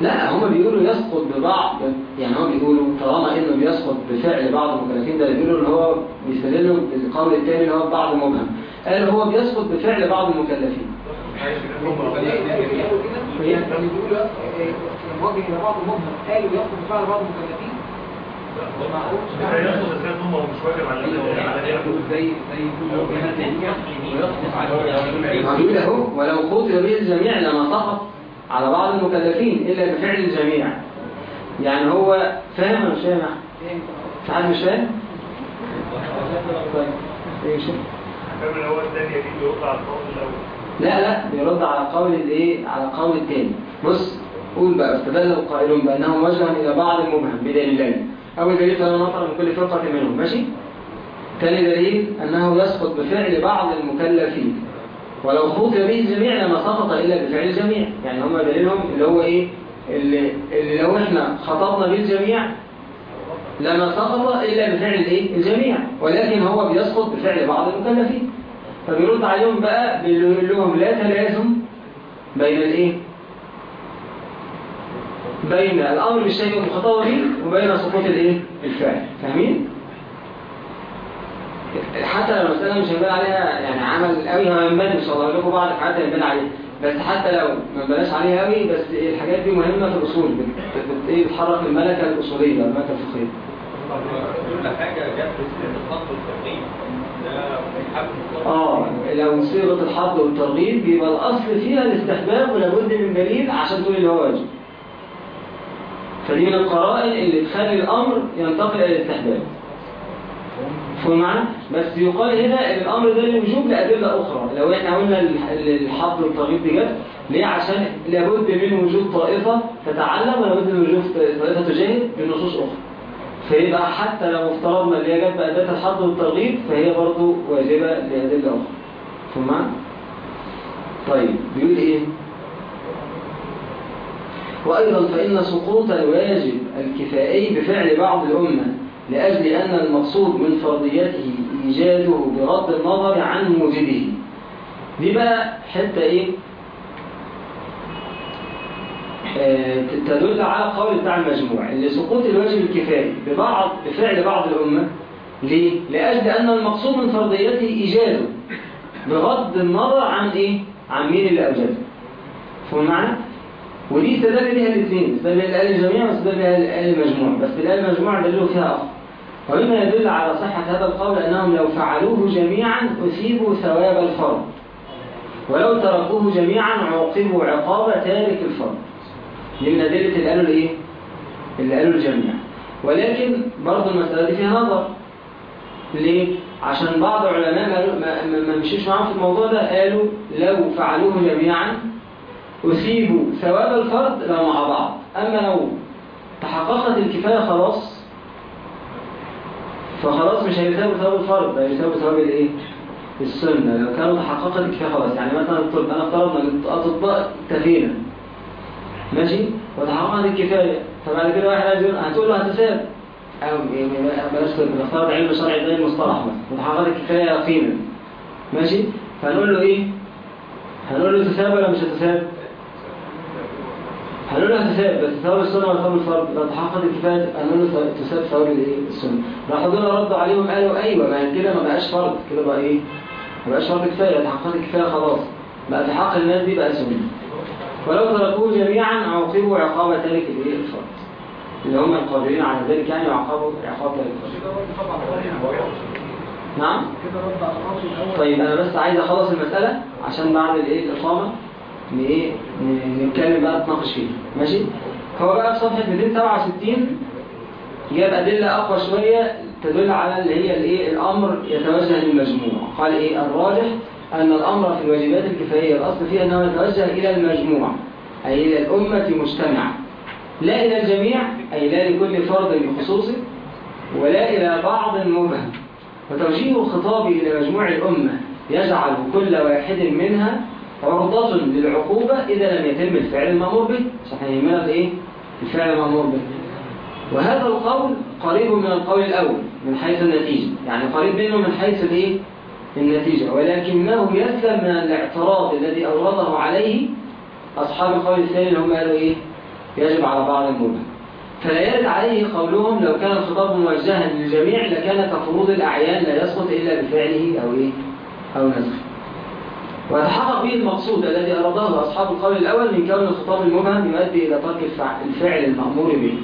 لا هما بيقولوا يسقط ببعض يعني هو بيقولوا طالما إنه بيسقط بفعل بعض المكلفين ده بيقولوا إن هو بيستدلوا بالقول الثاني اللي هو بعض مبهم قال هو بيسقط بفعل بعض المكلفين. يسقط بفعل بعض المكلفين ياخد الكلام على زي ولو خطب به الجميع لما سقط على بعض المكلفين إلا بفعل الجميع. يعني هو فاهم ولا مش فاهم حد مش فاهم؟ إيه لا لا بيرد على قول الإيه؟ على قول التاني. بص قول بقى استدل القائلون بانه موجه إلى بعض المبهم بدليلين. أول دليل فلا مطر من كل فرقه منهم ماشي؟ ثاني دليل أنه يسقط بفعل بعض المكلفين. ولو خطب به الجميع لما سقط إلا بفعل الجميع. يعني هم دليلهم اللي هو إيه؟ اللي, اللي لو إحنا خطبنا به الجميع لما سقط إلا بفعل الايه الجميع. ولكن هو بيسقط بفعل بعض المكلفين. فبيرد عليهم بقى بيقول لهم لا تلازم بين الإيه؟ بين الأمر بالشيء المخاطب به وبين سقوط الإيه؟ الفعل. فاهمين؟ حتى لو المساله مش هيبان عليها يعني عمل قوي هو هيبان إن شاء الله. لكم بعض الحاجات هيبان عليها. بس حتى لو ما بلاش عليها قوي بس الحاجات دي مهمة في الأصول. بت- إيه؟ بتحرك الملكة الأصولية الملكه الفقهيه كل حاجة جت الخط بيحب آه لو صيغه الحظ والترغيب بيبقى الأصل فيها الاستحباب ولابد من دليل عشان تقول اللي هو واجب. فدي من القرائن اللي تخلي الأمر ينتقل إلى الاستحباب. معنا بس يقال هنا إن الأمر ده للوجوب لأدلة أخرى. لو إحنا قلنا ال- الحظ والترغيب دي ليه؟ عشان لابد من وجود طائفة تتعلم ولابد من وجود طائفة تجاهد بنصوص أخرى. فيبقى حتى لو افترضنا اللي هي جت بأداة الحظ والترغيب فهي برضو واجبة لأدلة أخرى. فهمت؟ طيب بيقول إيه؟ وأيضا فإن سقوط الواجب الكفائي بفعل بعض الأمة لأجل أن المقصود من فرضيته إيجاده بغض النظر عن موجبه دي بقى حتة إيه؟ آه، تدل على القول بتاع المجموع اللي سقوط الواجب الكفائي ببعض بفعل بعض الأمة ليه؟ لأجل أن المقصود من فرضيته إيجاده بغض النظر عن إيه؟ عن مين اللي أوجده فهم معنا؟ ودي استدل بها الاثنين استدل بها الآل الجميع واستدل بها الآل المجموع بس الآل المجموع دلوا فيها أخر ومما يدل على صحة هذا القول أنهم لو فعلوه جميعا أثيبوا ثواب الفرض ولو تركوه جميعا عوقبوا عقاب تارك الفرض دي من أدلة اللي قالوا الإيه؟ اللي قالوا الجميع. ولكن برضه المسألة دي فيها نظر. ليه؟ عشان بعض العلماء ما, ما, ما, ما مشيش معاهم في الموضوع ده قالوا لو فعلوه جميعا أثيبوا ثواب الفرض لو مع بعض. أما لو تحققت الكفاية خلاص فخلاص مش هيثابوا ثواب الفرض ده هيثابوا ثواب الإيه؟ السنة. لو كانوا تحققت الكفاية خلاص. يعني مثلا الطب أنا افترضنا الأطباء تفينا ماشي؟ وتحققت الكفاية. فبعد كده واحد عايز يقول هتقول له هتساب. أو يعني بلاش كده نفترض علم شرعي زي المصطلح مثلا. وتحققت الكفاية يقينا. ماشي؟ فهنقول له إيه؟ هنقول له تساب ولا مش هتساب؟ هنقول له هتساب بس ثواب السنة ولا ثواب الفرض. لو تحققت الكفاية هنقول تساب ثواب الايه؟ السنة. راحوا دول ردوا عليهم قالوا أيوه ما كده ما بقاش فرض. كده بقى إيه؟ ما بقاش فرض كفاية تحققت الكفاية خلاص. بقى في حق الناس دي بقى سنة. ولو تركوه جميعا عوقبوا عقاب تارك الإيه؟ الفرض. اللي هم القادرين على ذلك يعني عقابوا عقاب تارك الفرض. نعم؟ طيب أنا بس عايز أخلص المسألة عشان بعد الايه الإقامة. إيه؟ ن- نتكلم بقى نتناقش فيها ماشي؟ هو بقى في صفحة 267 جاب أدلة أقوى شوية تدل على اللي هي الإيه؟ الأمر يتوجه للمجموع. قال إيه؟ الراجح أن الأمر في الواجبات الكفائية الأصل فيها أنه يتوجه إلى المجموع أي إلى الأمة مجتمعة. لا إلى الجميع أي لا لكل فرد بخصوصه ولا إلى بعض مبهم. وتوجيه الخطاب إلى مجموع الأمة يجعل كل واحد منها عرضة للعقوبة إذا لم يتم الفعل المأمور به صحيح من الإيه؟ الفعل المأمور به وهذا القول قريب من القول الأول من حيث النتيجة يعني قريب منه من حيث الإيه؟ النتيجة ولكنه يسلم من الاعتراض الذي أورده عليه أصحاب القول الثاني اللي هم قالوا إيه؟ يجب على بعض المبهم فلا يرد عليه قولهم لو كان الخطاب موجها للجميع لكان كفروض الأعيان لا يسقط إلا بفعله أو إيه؟ أو نسخه ويتحقق به المقصود الذي أراده أصحاب القول الأول من كون الخطاب المبهم يؤدي إلى ترك الفع- الفعل المأمور به.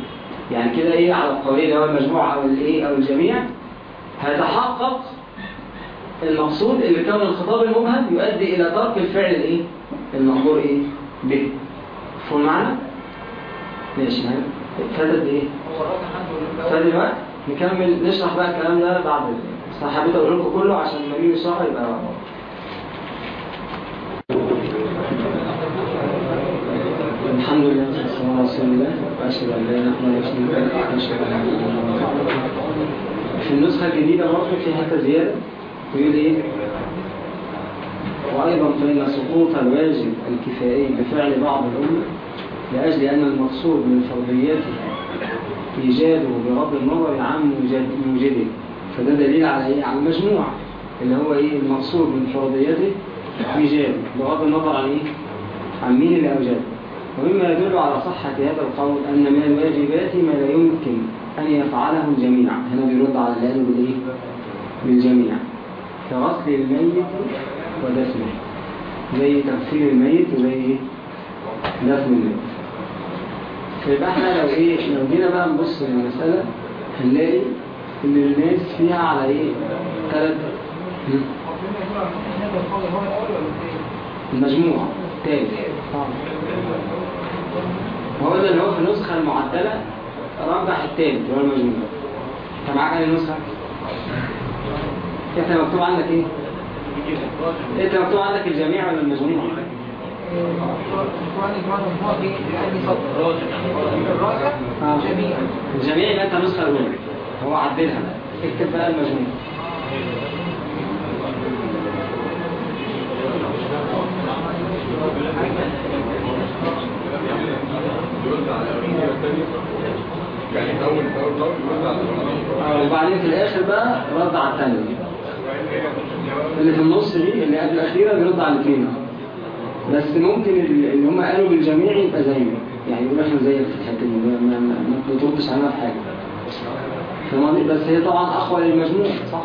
يعني كده إيه على القولين هو المجموعة أو الإيه أو الجميع. هيتحقق المقصود اللي كون الخطاب المبهم يؤدي إلى ترك الفعل الإيه؟ المأمور إيه؟ به. مفهوم معنا؟ ماشي ها؟ فاتت إيه؟ الوقت نكمل نشرح بقى الكلام ده بعد بس أنا حبيت أقول لكم كله عشان لما نيجي نشرحه يبقى الحمد لله والصلاة على رسول الله وأشهد أن لا إله إلا الله في النسخة الجديدة برضه في حتة زيادة يقول إيه؟ وأيضا فإن سقوط الواجب الكفائي بفعل بعض الأمة لأجل أن المقصود من فرضيته إيجاده بغض النظر عن موجد- موجده فده دليل على إيه؟ على المجموع اللي هو إيه المقصود من فرضيته إيجاده بغض النظر عن إيه؟ عن مين اللي أوجده ومما يدل على صحة هذا القول أن من الواجبات ما لا يمكن أن يفعله الجميع هنا بيرد على قالوا بالإيه؟ بالجميع. كغسل الميت ودفنه. زي تغسيل الميت وزي؟ دفن الميت. فيبقى إحنا لو إيه لو جينا بقى نبص للمسألة هنلاقي إن الناس فيها على إيه؟ ثلاث المجموع الثالث هو ده اللي هو في النسخة المعدلة رجح الثالث اللي هو المجموع انت معاك أي نسخة؟ انت مكتوب عندك إيه؟ انت مكتوب عندك الجميع ولا المجموع؟ آه. الجميع يبقى انت النسخة الأولى هو عدلها اكتب بقى المجموع يعني أول أول أول يرد على الأولانية. آه، وبعدين في الآخر بقى رد على الثانية اللي في النص دي اللي قبل الأخيرة بيرد على الاثنين. بس ممكن ال- اللي هم قالوا بالجميع يبقى زيه يعني يقول إحنا زيك في الحتة دي ما- بتردش علينا في حاجة. فاهم بس هي طبعا أقوى للمجموع صح؟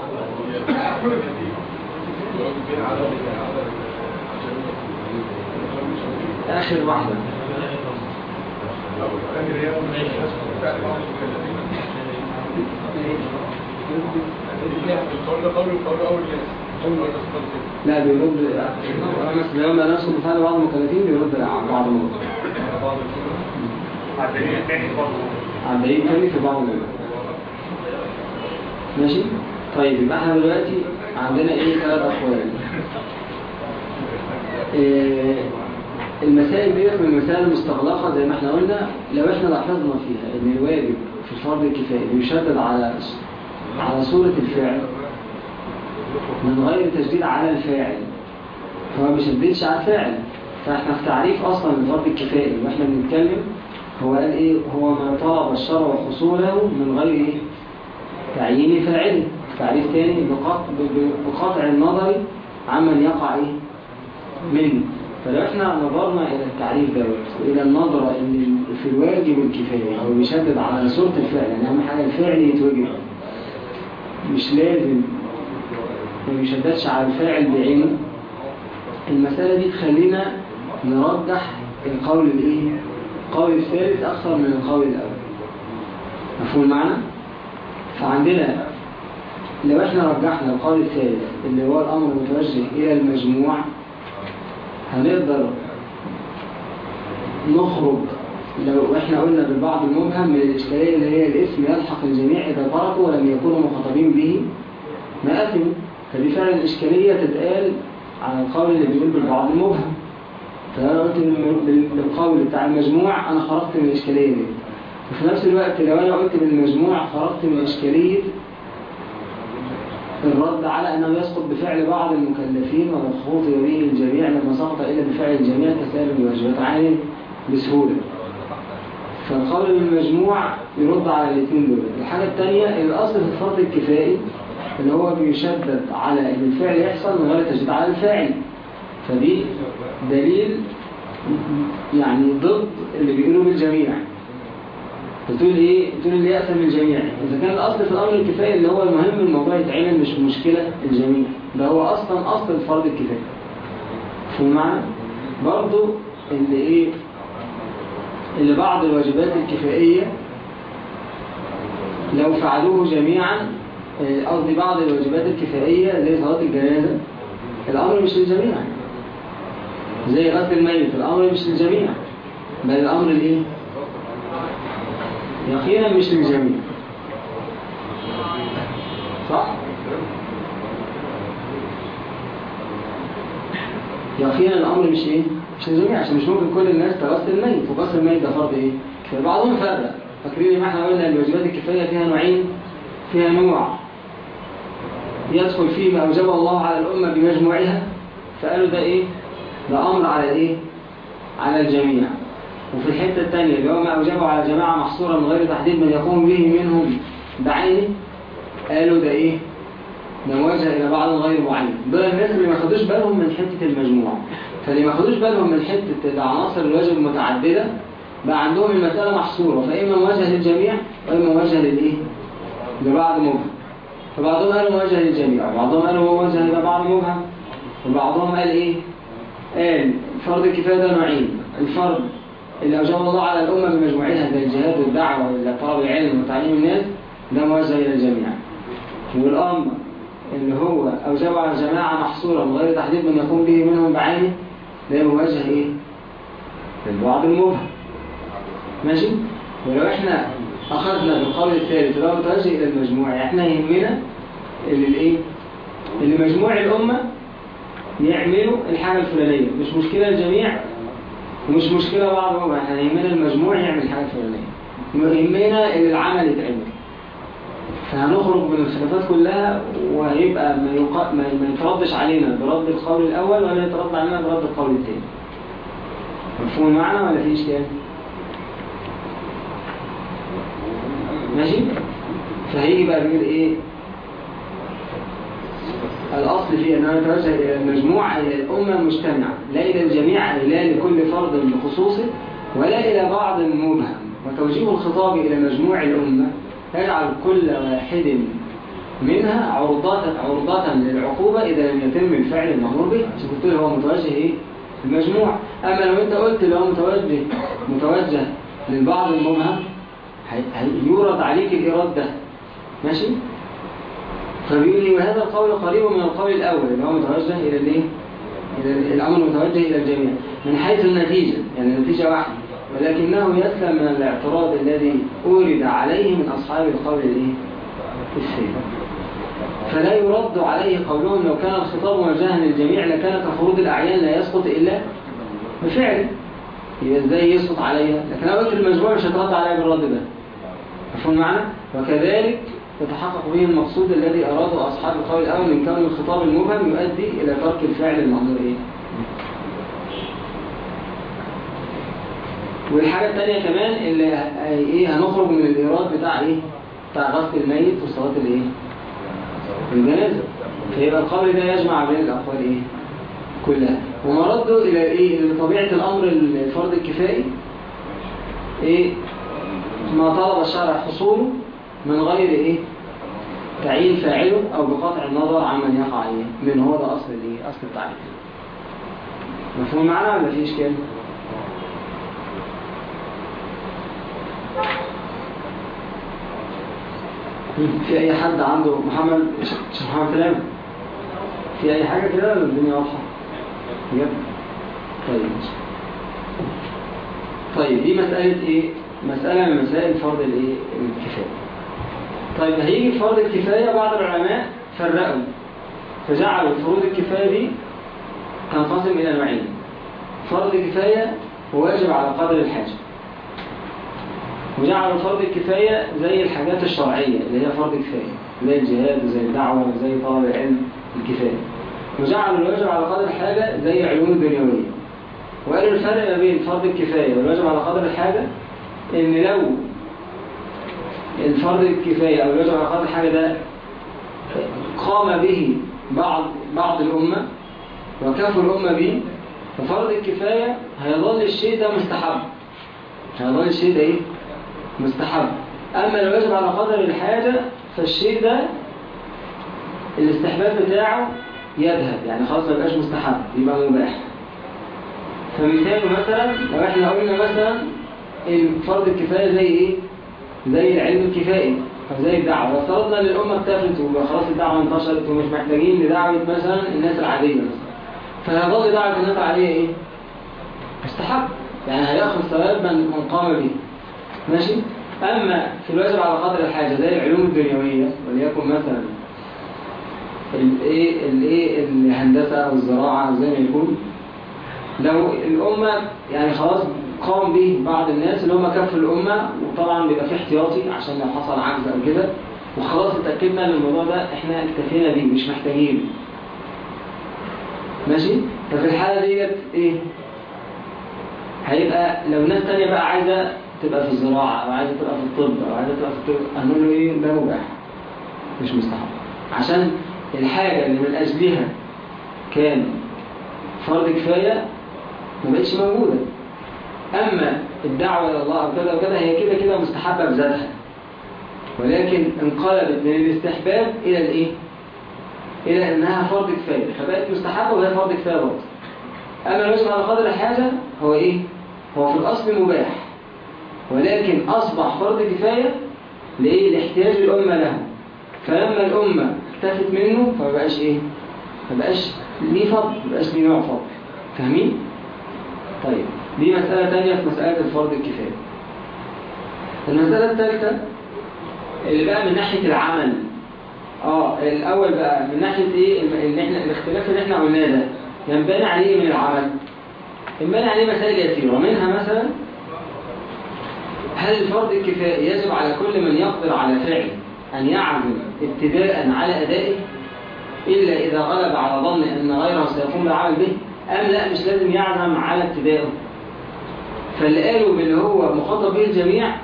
آخر واحدة. لا بيرد مثلا لما نفسه بفعل بعض المكلفين بيرد على بعض الدليل الثاني في بعض المكلفين. ماشي؟ طيب يبقى إحنا دلوقتي عندنا إيه؟ ثلاث أقوال. إيه المسائل ديت من المسائل المستغلقة زي ما إحنا قلنا لو إحنا لاحظنا فيها إن الواجب في الفرض الكفائي بيشدد على على صورة الفعل من غير تشديد على الفاعل فهو ما بيشددش على الفاعل. فاحنا في تعريف أصلا الفرض الكفائي وإحنا بنتكلم هو قال إيه؟ هو ما طلب الشرع حصوله من غير إيه؟ تعيين فاعله. تعريف بقطع, بقطع النظر عمن يقع إيه؟ منه. فلو إحنا نظرنا إلى التعريف دوت وإلى النظرة ان في الواجب الكفاية هو بيشدد على صورة الفعل. يعني أهم حاجة الفعل يتوجب. مش لازم ما بيشددش على الفاعل بعينه المسألة دي تخلينا نرجح القول الإيه؟ القول الثالث أكثر من القول الأول. مفهوم المعنى فعندنا لو إحنا رجحنا القول الثالث اللي هو الأمر المتوجه إلى المجموع هنقدر نخرج لو إحنا قلنا بالبعض المبهم من الإشكالية اللي هي الاسم يلحق الجميع إذا تركوا ولم يكونوا مخاطبين به. أثموا فدي فعلا إشكالية تتقال على القول اللي بيقول بالبعض المبهم. فأنا قلت بال- بال- بالقول بتاع المجموع أنا خرجت من الإشكالية دي. وفي نفس الوقت لو أنا قلت بالمجموع خرجت من إشكالية الرد على أنه يسقط بفعل بعض المكلفين ومخوط به الجميع لما سقط إلا بفعل الجميع كسائر الواجبات عين بسهولة. فالقول بالمجموع يرد على الاثنين دول. الحاجة الثانية الأصل في الفرض الكفائي اللي هو بيشدد على أن الفعل يحصل من غير تشديد على الفاعل. فدي دليل يعني ضد اللي بيقولوا بالجميع بتقول إيه؟ بتقول اللي يأثم الجميع إذا كان الأصل في الأمر الكفاية اللي هو المهم الموضوع يتعمل مش مشكلة الجميع. ده هو أصلا أصل الفرض الكفاية في معنى برضو اللي إيه؟ اللي بعض الواجبات الكفائية لو فعلوه جميعا آه، قصدي بعض الواجبات الكفائية زي صلاة الجنازة الأمر مش للجميع. زي غسل الميت الأمر مش للجميع. بل الأمر لإيه؟ يقينا مش للجميع صح؟ يقينا الأمر مش إيه؟ مش للجميع عشان مش ممكن كل الناس تغسل الميت وغسل الميت ده فرض إيه؟ فبعضهم فرق فاكرين ما إحنا قلنا الواجبات الكفاية فيها نوعين فيها نوع يدخل فيه ما أوجبه الله على الأمة بمجموعها فقالوا ده إيه؟ ده أمر على إيه؟ على الجميع وفي الحتة الثانية اللي هو ما أوجبه على جماعة محصورة من غير تحديد من يقوم به منهم بعينه قالوا ده إيه؟ ده موجه إلى بعض غير معين دول الناس اللي ما خدوش بالهم من حتة المجموعة فاللي ما خدوش بالهم من حتة عناصر الواجب متعددة بقى عندهم المسألة محصورة فإما موجه للجميع وإما موجه للإيه؟ لبعض مبهم فبعضهم قالوا موجه للجميع وبعضهم قالوا هو إلى بعض مبهم وبعضهم قال إيه؟ قال فرض الكفاية ده نوعين الفرض اللي أوجبه الله على الأمة بمجموعها زي الجهاد والدعوة إلى طلب العلم وتعليم الناس ده موجه إلى الجميع والأمر اللي هو أوجبه على الجماعة محصورة من غير تحديد من يقوم به منهم بعينه ده موجه إيه؟ للبعض المبهم ماشي؟ ولو إحنا أخذنا بالقول الثالث اللي هو متوجه إلى المجموع إحنا يهمنا اللي الإيه؟ اللي مجموع الأمة يعملوا الحاجة الفلانية مش مشكلة الجميع ومش مشكلة بعضهم إحنا يهمنا المجموع يعمل الحاجة الفلانية يهمنا إن العمل يتعمل فهنخرج من الخلافات كلها وهيبقى ما, يقا... ما يتردش علينا برد القول الأول ولا يترد علينا برد القول الثاني مفهوم المعنى ولا في إشكال؟ ماشي؟ فهيجي بقى بيقول إيه؟ الأصل فيه أنه يتوجه إلى المجموعة إلى الأمة مجتمعة لا إلى الجميع لا لكل فرد بخصوصه ولا إلى بعض مبهم وتوجيه الخطاب إلى مجموع الأمة يجعل كل واحد منها عرضات عرضة للعقوبة إذا لم يتم الفعل المأمور به عشان قلت له هو متوجه إيه؟ المجموع أما لو أنت قلت له متوجه متوجه للبعض المبهم هي- هيورد عليك الإيراد ده ماشي؟ فبيقول لي وهذا القول قريب من القول الأول اللي هو متوجه إلى الإيه؟ إلى الأمر متوجه إلى الجميع. من حيث النتيجة يعني النتيجة واحدة. ولكنه يسلم من الاعتراض الذي أورد عليه من أصحاب القول الإيه؟ الثاني فلا يرد عليه قولهم لو كان الخطاب موجها للجميع لكان كفروض الأعيان لا يسقط إلا بفعل. يبقى إزاي يسقط عليها؟ لكن أنا قلت المجموع مش هترد عليها بالرد ده. مفهوم معنى وكذلك يتحقق به المقصود الذي أراده أصحاب القول الأول من كون الخطاب المبهم يؤدي إلى ترك الفعل المأمور إيه والحاجة الثانية كمان اللي إيه هنخرج من الإيراد بتاع إيه؟ بتاع غسل الميت وصلاة الإيه؟ الجنازة. فيبقى القول ده يجمع بين الأقوال إيه؟ كلها. ومرده إلى إيه؟ إلى طبيعة الأمر الفرض الكفائي. إيه؟ ما طلب الشرع حصوله. من غير إيه تعيين فاعله أو بقطع النظر عمن يقع إيه من هو ده أصل الإيه أصل التعريف مفهوم معنا ولا في إشكال؟ في أي حد عنده محمد محمد سلام في أي حاجة كده الدنيا واضحة؟ بجد؟ طيب. طيب دي مسألة إيه؟ مسألة من مسائل فرض الإيه؟ الكفاية طيب هيجي فرض الكفاية بعض العلماء فرقوا فجعلوا فروض الكفاية دي تنقسم إلى نوعين. فرض كفاية وواجب على قدر الحاجة. وجعلوا فرض الكفاية زي الحاجات الشرعية اللي هي فرض كفاية زي الجهاد وزي الدعوة وزي طلب العلم الكفاية. وجعلوا الواجب على قدر الحاجة زي العلوم الدنيوية وقالوا الفرق ما بين فرض الكفاية والواجب على قدر الحاجة إن لو الفرض الكفاية أو الواجب على قدر الحاجة ده قام به بعض بعض الأمة وكفوا الأمة به ففرض الكفاية هيظل الشيء ده مستحب. هيظل الشيء ده إيه؟ مستحب. أما لو يجب على قدر الحاجة فالشيء ده الاستحباب بتاعه يذهب. يعني خلاص ما يبقاش مستحب يبقى مباح. فمثاله مثلا لو إحنا قلنا مثلا فرض الكفاية زي إيه؟ زي العلم الكفائي زي الدعوة ان الأمة اكتفت وخلاص الدعوة انتشرت ومش محتاجين لدعوة مثلا الناس العادية مثلا. فهيظل دعوة الناس العادية إيه؟ مستحب يعني هياخد ثواب من من قام به. ماشي؟ أما في الواجب على قدر الحاجة زي العلوم الدنيوية وليكن مثلا الايه الايه الهندسة أو الزراعة أو زي ما يكون لو الأمة يعني خلاص قام به بعض الناس اللي هم كفوا الأمة وطبعا بيبقى فيه احتياطي عشان لو حصل عجز أو كده. وخلاص اتأكدنا ان الموضوع ده إحنا اكتفينا بيه مش محتاجين ماشي؟ ففي الحالة ديت إيه؟ هيبقى لو ناس تانية بقى عايزة تبقى في الزراعة أو عايزة تبقى في الطب أو عايزة تبقى في الطب هنقول له إيه؟ ده مباح. مش مستحب. عشان الحاجة اللي من أجلها كان فرض كفاية ما بقتش موجودة. أما الدعوة إلى الله أو كذا وكذا هي كده كده مستحبة بذاتها ولكن انقلبت من الاستحباب إلى الإيه؟ إلى أنها فرض كفاية فبقت مستحبة وهي فرض كفاية برضه أما الوجه على قدر الحاجة هو إيه؟ هو في الأصل مباح ولكن أصبح فرض كفاية لإيه؟ لاحتياج الأمة له فلما الأمة اكتفت منه فما بقاش إيه؟ ما بقاش ليه فضل ما بقاش ليه نوع فضل فاهمين؟ طيب دي مسألة تانية في مسألة الفرض الكفاية. المسألة الثالثة اللي بقى من ناحية العمل. آه الأول بقى من ناحية إيه؟ اللي إحنا الاختلاف اللي إحنا قلناه ده ينبني عليه من العمل. ينبني عليه مسائل يسيرة منها مثلا هل الفرض الكفائي يجب على كل من يقدر على فعل أن يعزم ابتداء على أدائه؟ إلا إذا غلب على ظن أن غيره سيقوم بالعمل به أم لا مش لازم يعزم على ابتدائه فاللي قالوا باللي هو مخاطب به الجميع؟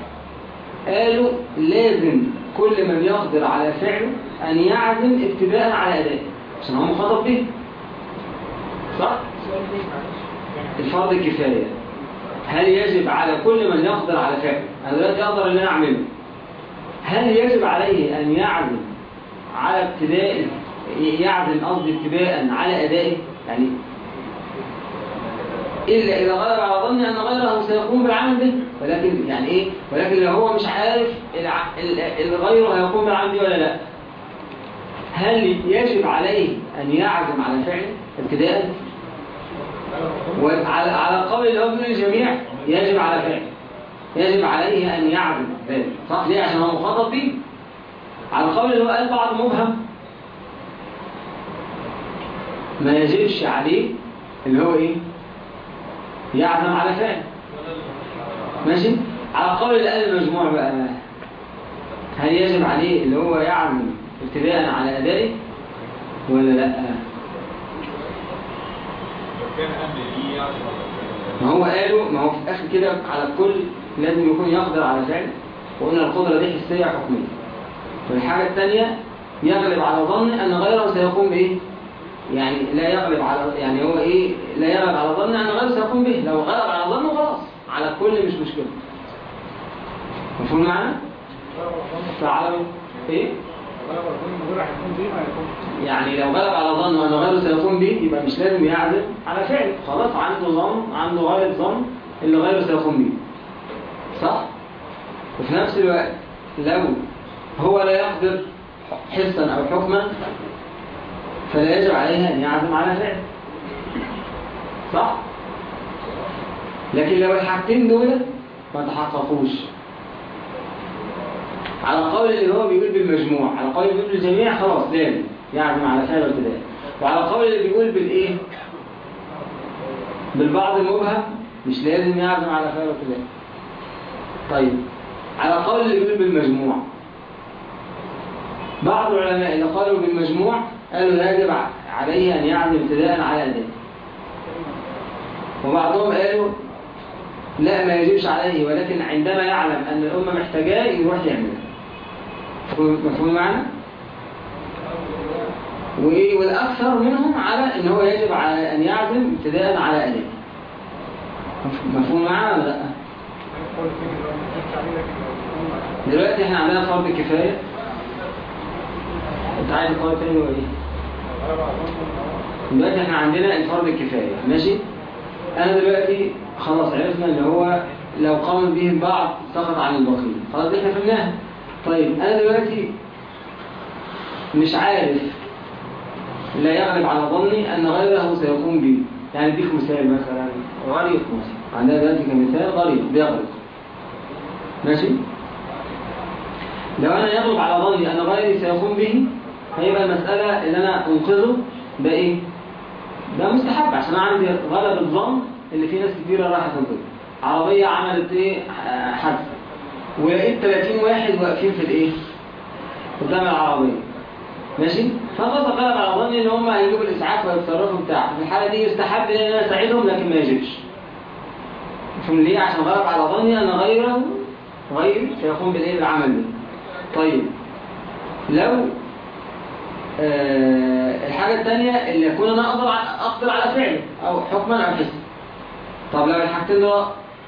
قالوا لازم كل من يقدر على فعله أن يعزم ابتداء على أدائه. عشان هو مخاطب به. صح؟ الفرض كفاية هل يجب على كل من يقدر على فعله؟ أنا دلوقتي أقدر أن أنا أعمله. هل يجب عليه أن يعزم على ابتداء يعزم قصدي ابتداء على أدائه؟ يعني إلا إذا غلب على ظن أن غيره سيقوم بالعمل به. ولكن يعني إيه؟ ولكن لو هو مش عارف الع... ال... غيره هيقوم بالعمل ولا لا. هل يجب عليه أن يعزم على فعله ابتداء؟ وعلى على قول من الجميع يجب على فعله يجب عليه أن يعزم صح؟ ليه؟ عشان هو مخاطب به على قول اللي هو قال بعض مبهم. ما يجبش عليه اللي هو إيه؟ يعزم على فعل. ماشي؟ على قول قال المجموع بقى هل يجب عليه اللي هو يعزم ابتداء على أدائه ولا لأ؟ ما هو قالوا ما هو في الآخر كده على الكل لازم يكون يقدر على فعل وقلنا القدرة دي حسية حكمية. والحاجة الثانية يغلب على ظن أن غيره سيقوم بإيه؟ يعني لا يغلب على يعني هو إيه؟ لا يغلب على ظن أن غيره سيقوم به. لو غلب على ظنه خلاص. على الكل مش مشكلة. مفهوم معنا؟ فعلى إيه؟ يعني لو غلب على ظنه أن غيره سيقوم به يبقى مش لازم يعزم على فعل. خلاص عنده ظن عنده غاية ظن اللي غيره سيقوم به. صح؟ وفي نفس الوقت لو هو لا يقدر حسا أو حكما فلا يجب عليه أن يعزم على فعل صح؟ لكن لو الحاجتين دول ما تحققوش. على قول اللي هو بيقول بالمجموع على قول اللي بيقول بالجميع خلاص لازم يعزم على فعل ابتداء وعلى قول اللي بيقول بالإيه؟ بالبعض المبهم مش لازم يعزم على فعل ابتداء طيب على قول اللي بيقول بالمجموع. بعض العلماء اللي قالوا بالمجموع قالوا يجب عليه أن يعزم ابتداء على أداء وبعضهم قالوا لا ما يجبش عليه ولكن عندما يعلم أن الأمة محتاجاه يروح يعملها مفهوم معنا؟ والأكثر منهم على أن هو يجب على أن يعزم ابتداء على أداء مفهوم معنا ولا لأ؟ دلوقتي إحنا عندنا فرض كفاية. هو إيه؟ دلوقتي إحنا عندنا الفرض الكفاية ماشي؟ أنا دلوقتي خلاص عرفنا ان هو لو قام به البعض سقط عن البقية خلاص إحنا فهمناها. طيب أنا دلوقتي مش عارف لا يغلب على ظني أن غيره سيقوم به. يعني أديك مثال مثلا غريق مثلا. عندنا دلوقتي كمثال غريق بيغرق ماشي؟ لو أنا يغلب على ظني أن غيري سيقوم به هيبقى المسألة اللي أنا أنقذه ده إيه؟ ده مستحب عشان عندي غلب الظن اللي في ناس كتيرة راحت تنقذه. عربية عملت إيه؟ حادثة. ولقيت 30 واحد واقفين في الإيه؟ قدام العربية. ماشي؟ فخلاص غلب على ظني إن هم هيجيبوا الإسعاف ويتصرفوا بتاع. في الحالة دي يستحب إن أنا أساعدهم لكن ما يجبش فهم ليه؟ عشان غلب على ظني ان غيره غيري سيقوم بالإيه؟ بالعمل ده طيب. لو الحاجة الثانية اللي يكون أنا أقدر أقدر على فعله أو حكما أو حسا طب لو الحاجتين دول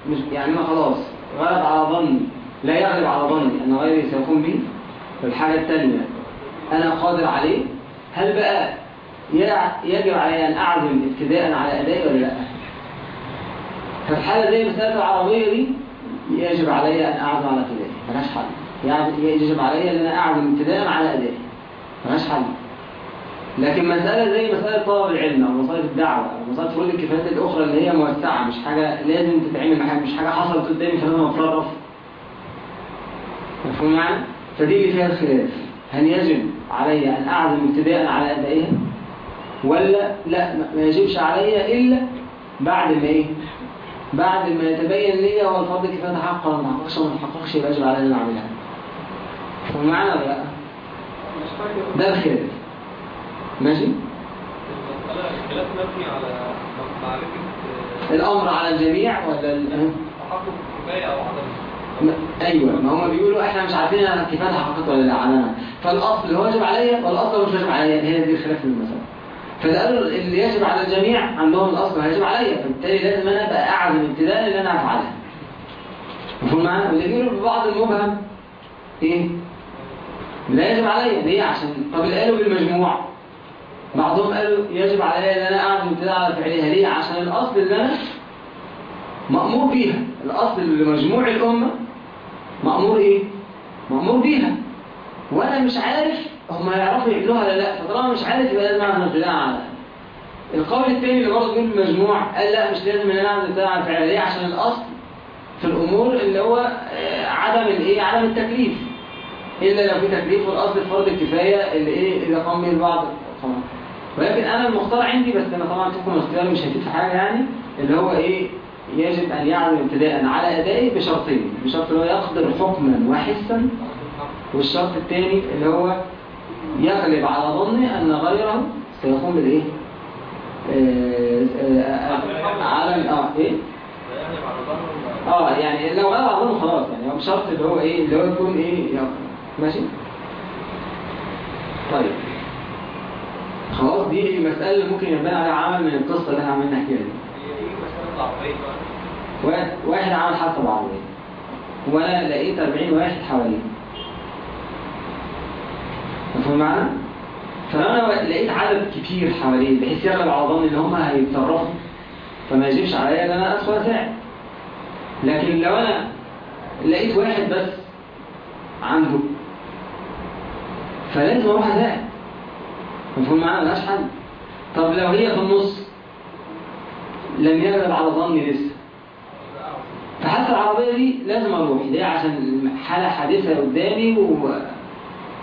مش يعني أنا خلاص غلب على ظني لا يغلب على ظني أن غيري سيقوم به والحاجة الثانية أنا قادر عليه. هل بقى يجب علي أن أعزم ابتداء على أدائي ولا لأ؟ ففي حالة زي مسألة العربية دي يجب علي أن أعزم على ابتدائي. ملهاش حل. يعني يجب علي أن أنا أعزم ابتداء على أدائي. ملهاش حل. لكن مسألة زي مسألة طلب العلم أو مسألة الدعوة أو مسألة فروض الكفايات الأخرى اللي هي موسعة مش حاجة لازم تتعمل مش حاجة حصلت قدامي فلازم أتصرف مفهوم يعني؟ فدي اللي فيها الخلاف هل يجب علي أن أعزم ابتداء على أدائها ولا لا ما يجبش علي إلا بعد ما إيه؟ بعد ما يتبين لي هو الفرض كفاية تحقق ولا ما تحققش ولا ما تحققش يبقى يجب علي أن أعملها معنا ولا لا؟ ده الخلاف ماشي؟ معرفة الأمر على الجميع ولا أيوه ما هم بيقولوا إحنا مش عارفين أنا كفايه حققت ولا لا على فالأصل هو واجب عليا والأصل مش واجب عليا هي دي الخلاف في المسألة فده قالوا اللي يجب على الجميع عندهم الأصل هيجب عليا فبالتالي لازم أنا أبقى اعزم ابتداء اللي أنا افعلها مفهوم معانا واللي بيقولوا ببعض المبهم إيه؟ لا يجب عليا ليه؟ عشان طب اللي قالوا بالمجموع بعضهم قالوا يجب عليا إن أنا اعزم ابتداء على فعلها. ليه؟ عشان الأصل اللي أنا مأمور بيها. الأصل اللي مجموع الأمة مأمور إيه؟ مأمور بيها. وأنا مش عارف هم هيعرفوا يعملوها ولا لأ. فطالما مش عارف يبقى لازم أعمل ابتداء على القول الثاني اللي برضه بيقول المجموع قال لأ مش لازم إن أنا أعمل ابتداء على الفعل ليه؟ عشان الأصل في الأمور اللي هو آه، عدم الإيه؟ عدم التكليف. إلا لو في تكليف والأصل فرض الكفاية اللي إيه؟ اذا قام به البعض. طبعا ولكن أنا المختار عندي بس أنا طبعا تكون اختياري مش هيفيد في حاجة يعني اللي هو إيه يجب أن يعزم ابتداء على ادائه بشرطين بشرط اللي هو يقدر حكما وحسا والشرط الثاني اللي هو يغلب على ظنه أن غيره سيقوم بالإيه؟ آه، آه، آه، على آه إيه؟ آه يعني لو غلب على ظنه خلاص يعني هو بشرط اللي هو إيه اللي هو يكون إيه. ماشي؟ طيب. خلاص دي المسألة اللي ممكن يبان عليها عمل من القصة اللي إحنا عمالين نحكيها دي هي دي مسألة العربية بقى. واحد, عمل حادثة بعربية وأنا لقيت 40 واحد حواليه. مفهوم معنا؟ فلما لقيت عدد كتير حواليه بحيث يغلب على ظني ان هم هيتصرفوا فما يجبش عليا إن أنا أدخل أساعد. لكن لو أنا لقيت واحد بس عنده فلازم أروح أساعد. مفهوم معنا ملهاش حل طب لو هي في النص لم يغلب على ظني لسه حالة العربية دي لازم أروح ليه عشان حالة حادثة قدامي و...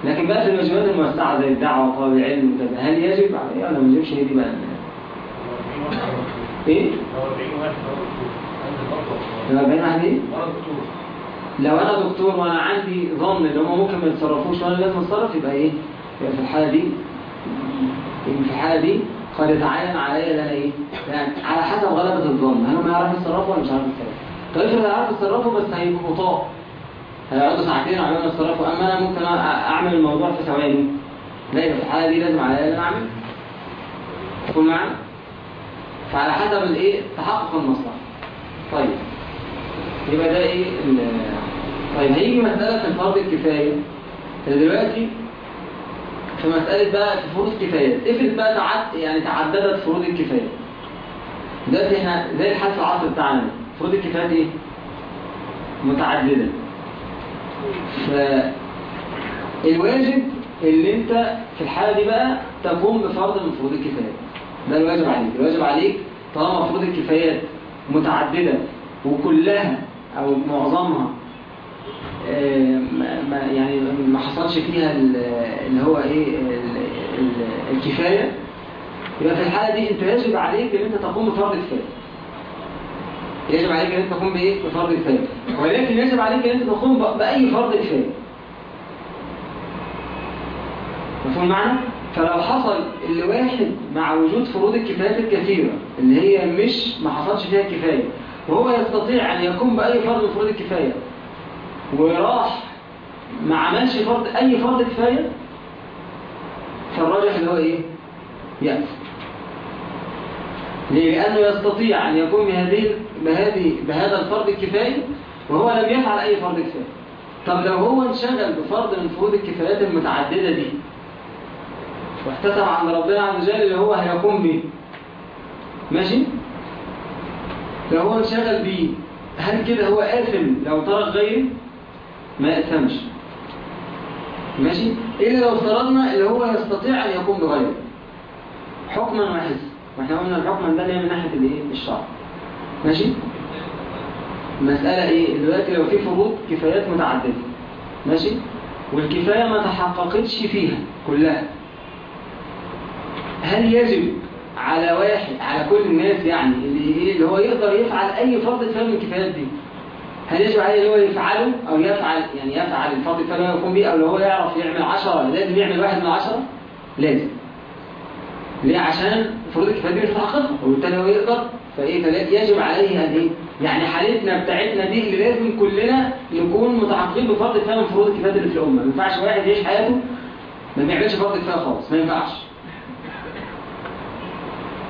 لكن بقى في الواجبات الموسعة زي الدعوة وطلب العلم وكذا هل يجب عليه ولا ما يجبش هي دي بقى إيه؟ لو 40 واحد إيه؟ لو أنا دكتور وأنا عندي ظن إن هم ممكن ما يتصرفوش وأنا لازم أتصرف يبقى إيه؟ يبقى في الحالة دي في الحالة دي قد يتعين عليا ان أنا إيه؟ يعني على حسب غلبة الظن هل هم يعرفوا يتصرفوا ولا مش عارفين يتصرفوا؟ طيب افرض يعرفوا يتصرفوا بس هيبقوا بطاء هيقعدوا ساعتين ما يتصرفوا أما أنا ممكن أعمل الموضوع في ثواني لا في الحالة دي لازم عليا إن أنا أعمل تكون معانا؟ فعلى حسب الايه؟ تحقق المصلحة طيب يبقى ده إيه طيب هيجي مسألة في الفرض الكفاية دلوقتي في مسألة بقى فروض كفايات افرض بقى تعد يعني تعددت فروض الكفاية. دلوقتي إحنا زي الحال في العصر بتاعنا. فروض الكفايات إيه؟ متعددة. فالواجب اللي انت في الحالة دي بقى تقوم بفرض من فروض الكفايات ده الواجب عليك. الواجب عليك طالما فروض الكفايات متعددة وكلها أو معظمها ما يعني ما حصلش فيها ال- اللي هو إيه ال- ال- الكفاية. يبقى في الحالة دي أنت يجب عليك إن أنت تقوم بفرض كفاية يجب عليك إن أنت تقوم بإيه؟ بفرض كفاية ولكن يجب عليك إن أنت تقوم بأي فرض كفاية مفهوم المعنى؟ فلو حصل اللي واحد مع وجود فروض الكفايات الكثيرة اللي هي مش ما حصلش فيها كفاية وهو يستطيع أن يقوم بأي فرض من فروض الكفاية وراح ما عملش فرض أي فرض كفاية؟ فالراجح اللي هو إيه؟ يأس ليه؟ لأنه يستطيع أن يقوم بهذه بهذا الفرض الكفاية وهو لم يفعل أي فرض كفاية. طب لو هو انشغل بفرض من فروض الكفايات المتعددة دي واحتسب عند ربنا عز وجل اللي هو هيقوم به. ماشي؟ لو هو انشغل بيه هل كده هو آثم لو ترك غيره؟ ما يأثمش ماشي؟ إلا لو افترضنا اللي هو يستطيع أن يقوم بغيره. حكما وحسا وإحنا قلنا الحكم ده من ناحية الإيه؟ الشرع. ماشي؟ مسألة إيه؟ دلوقتي لو في فروض كفايات متعددة. ماشي؟ والكفاية ما تحققتش فيها كلها. هل يجب على واحد على كل الناس يعني اللي إيه؟ اللي هو يقدر يفعل أي فرض من الكفايات دي؟ هل يجب عليه اللي هو يفعله أو يفعل يعني يفعل اللي هو يقوم بيه أو لو هو يعرف يعمل 10 لازم يعمل واحد من عشرة لازم. ليه؟ عشان فروض الكفايه دي مش متحققه وبالتالي هو يقدر. فلا- يجب عليه أن إيه؟ يعني حالتنا بتاعتنا دي اللي لازم كلنا نكون متحققين بفرض كفاية من فروض الكفايه اللي في الأمة. ما ينفعش واحد يعيش حياته ما بيعملش فرض كفاية خالص. ما ينفعش.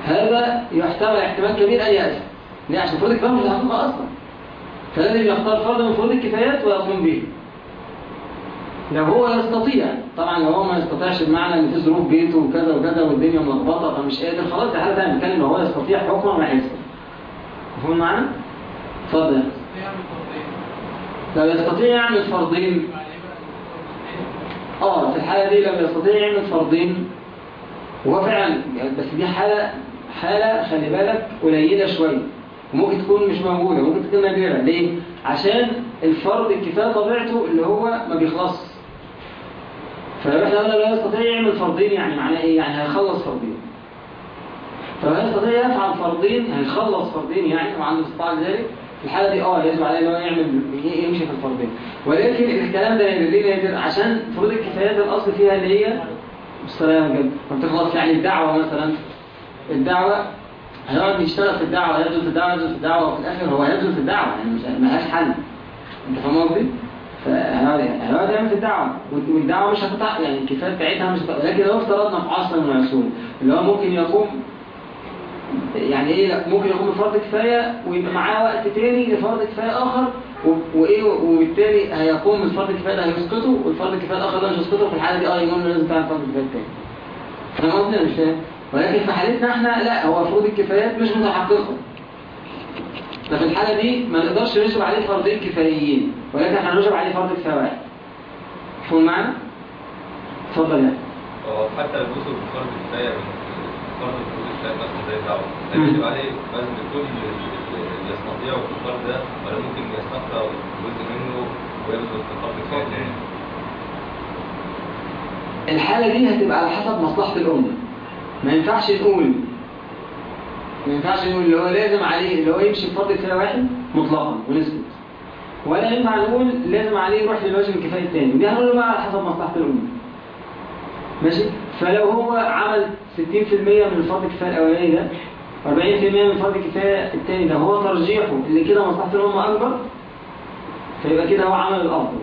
هذا يحتمل احتمال كبير أن يأتي. ليه؟ عشان فروض الكفاية مش متحققة أصلا. فلازم يختار فرد من فروض الكفايات ويقوم به. لو هو يستطيع طبعا لو هو ما يستطيعش بمعنى إن في ظروف بيته وكذا وكذا والدنيا ملخبطة فمش قادر خلاص ده حاله ثانية بنتكلم لو هو يستطيع حكما وحسا مفهوم معانا؟ اتفضل. لو يستطيع يعمل فرضين. آه في الحالة دي لو يستطيع يعمل فرضين. وهو فعلا بس دي حالة حالة خلي بالك قليلة شوية. وممكن تكون مش موجودة ممكن تكون نادرة. ليه؟ عشان الفرض الكفاية طبيعته اللي هو ما بيخلص فلو إحنا قلنا لا يستطيع يعمل فرضين يعني معناه إيه؟ يعني هيخلص فرضين. فلو يستطيع يفعل فرضين هيخلص فرضين يعني. وعنده استطاعة ذلك في الحالة دي آه يجب عليه إن هو يعمل يمشي في الفرضين. ولكن الكلام ده ليه نادر عشان فروض الكفايات الأصل فيها اللي هي السلام جدا. بتخلص يعني الدعوة مثلا. الدعوة هيقعد يشتغل في الدعوة يبذل في الدعوة يبذل في الدعوة وفي الآخر هو هيبذل في الدعوة يعني مش ملهاش حل. أنت فاهم قصدي؟ فهيقعد هيقعد يعمل في الدعوة؟ والدعوة مش هتقطع يعني الكفاية بتاعتها مش هتقطع لكن لو افترضنا في عصر من العصور اللي هو ممكن يقوم يعني إيه ممكن يقوم بفرض كفاية ويبقى معاه وقت تاني لفرض كفاية آخر وإيه وبالتالي هيقوم بالفرض الكفاية ده هيسقطه والفرض الكفاية الآخر ده مش هيسقطه في الحالة دي آه يقول له لازم تعمل فرض كفاية تاني. فاهم قصدي؟ ولا مش فاهم؟ ولكن في حالتنا إحنا لا هو فروض الكفايات مش متحققة ففي الحالة دي ما نقدرش نجب عليه فرضين كفايين ولكن إحنا نجب عليه فرض كفاية واحد مفهوم معنا؟ اتفضل يعني حتى لو وصل بفرض كفاية فرض الفروض الكفايه مثلا زي. هل يجب عليه كل اللي يستطيعه في الفرض ده ولا ممكن يستقطع جزء منه ويبذل في الفرض الكفايه تاني؟ الحالة دي هتبقى على حسب مصلحة الأمة ما ينفعش نقول ما ينفعش نقول اللي هو لازم عليه اللي هو يمشي بفرض كفاية واحد مطلقا ونسكت. ولا ينفع نقول لازم عليه يروح للواجب الكفاية الثاني ودي هنقول بقى على حسب مصلحة الأمة. ماشي؟ فلو هو عمل 60% من الفرض الكفاية الأولاني ده 40% من فرض الكفاية الثاني ده هو ترجيحه اللي كده مصلحة الأمة أكبر فيبقى كده هو عمل الأفضل.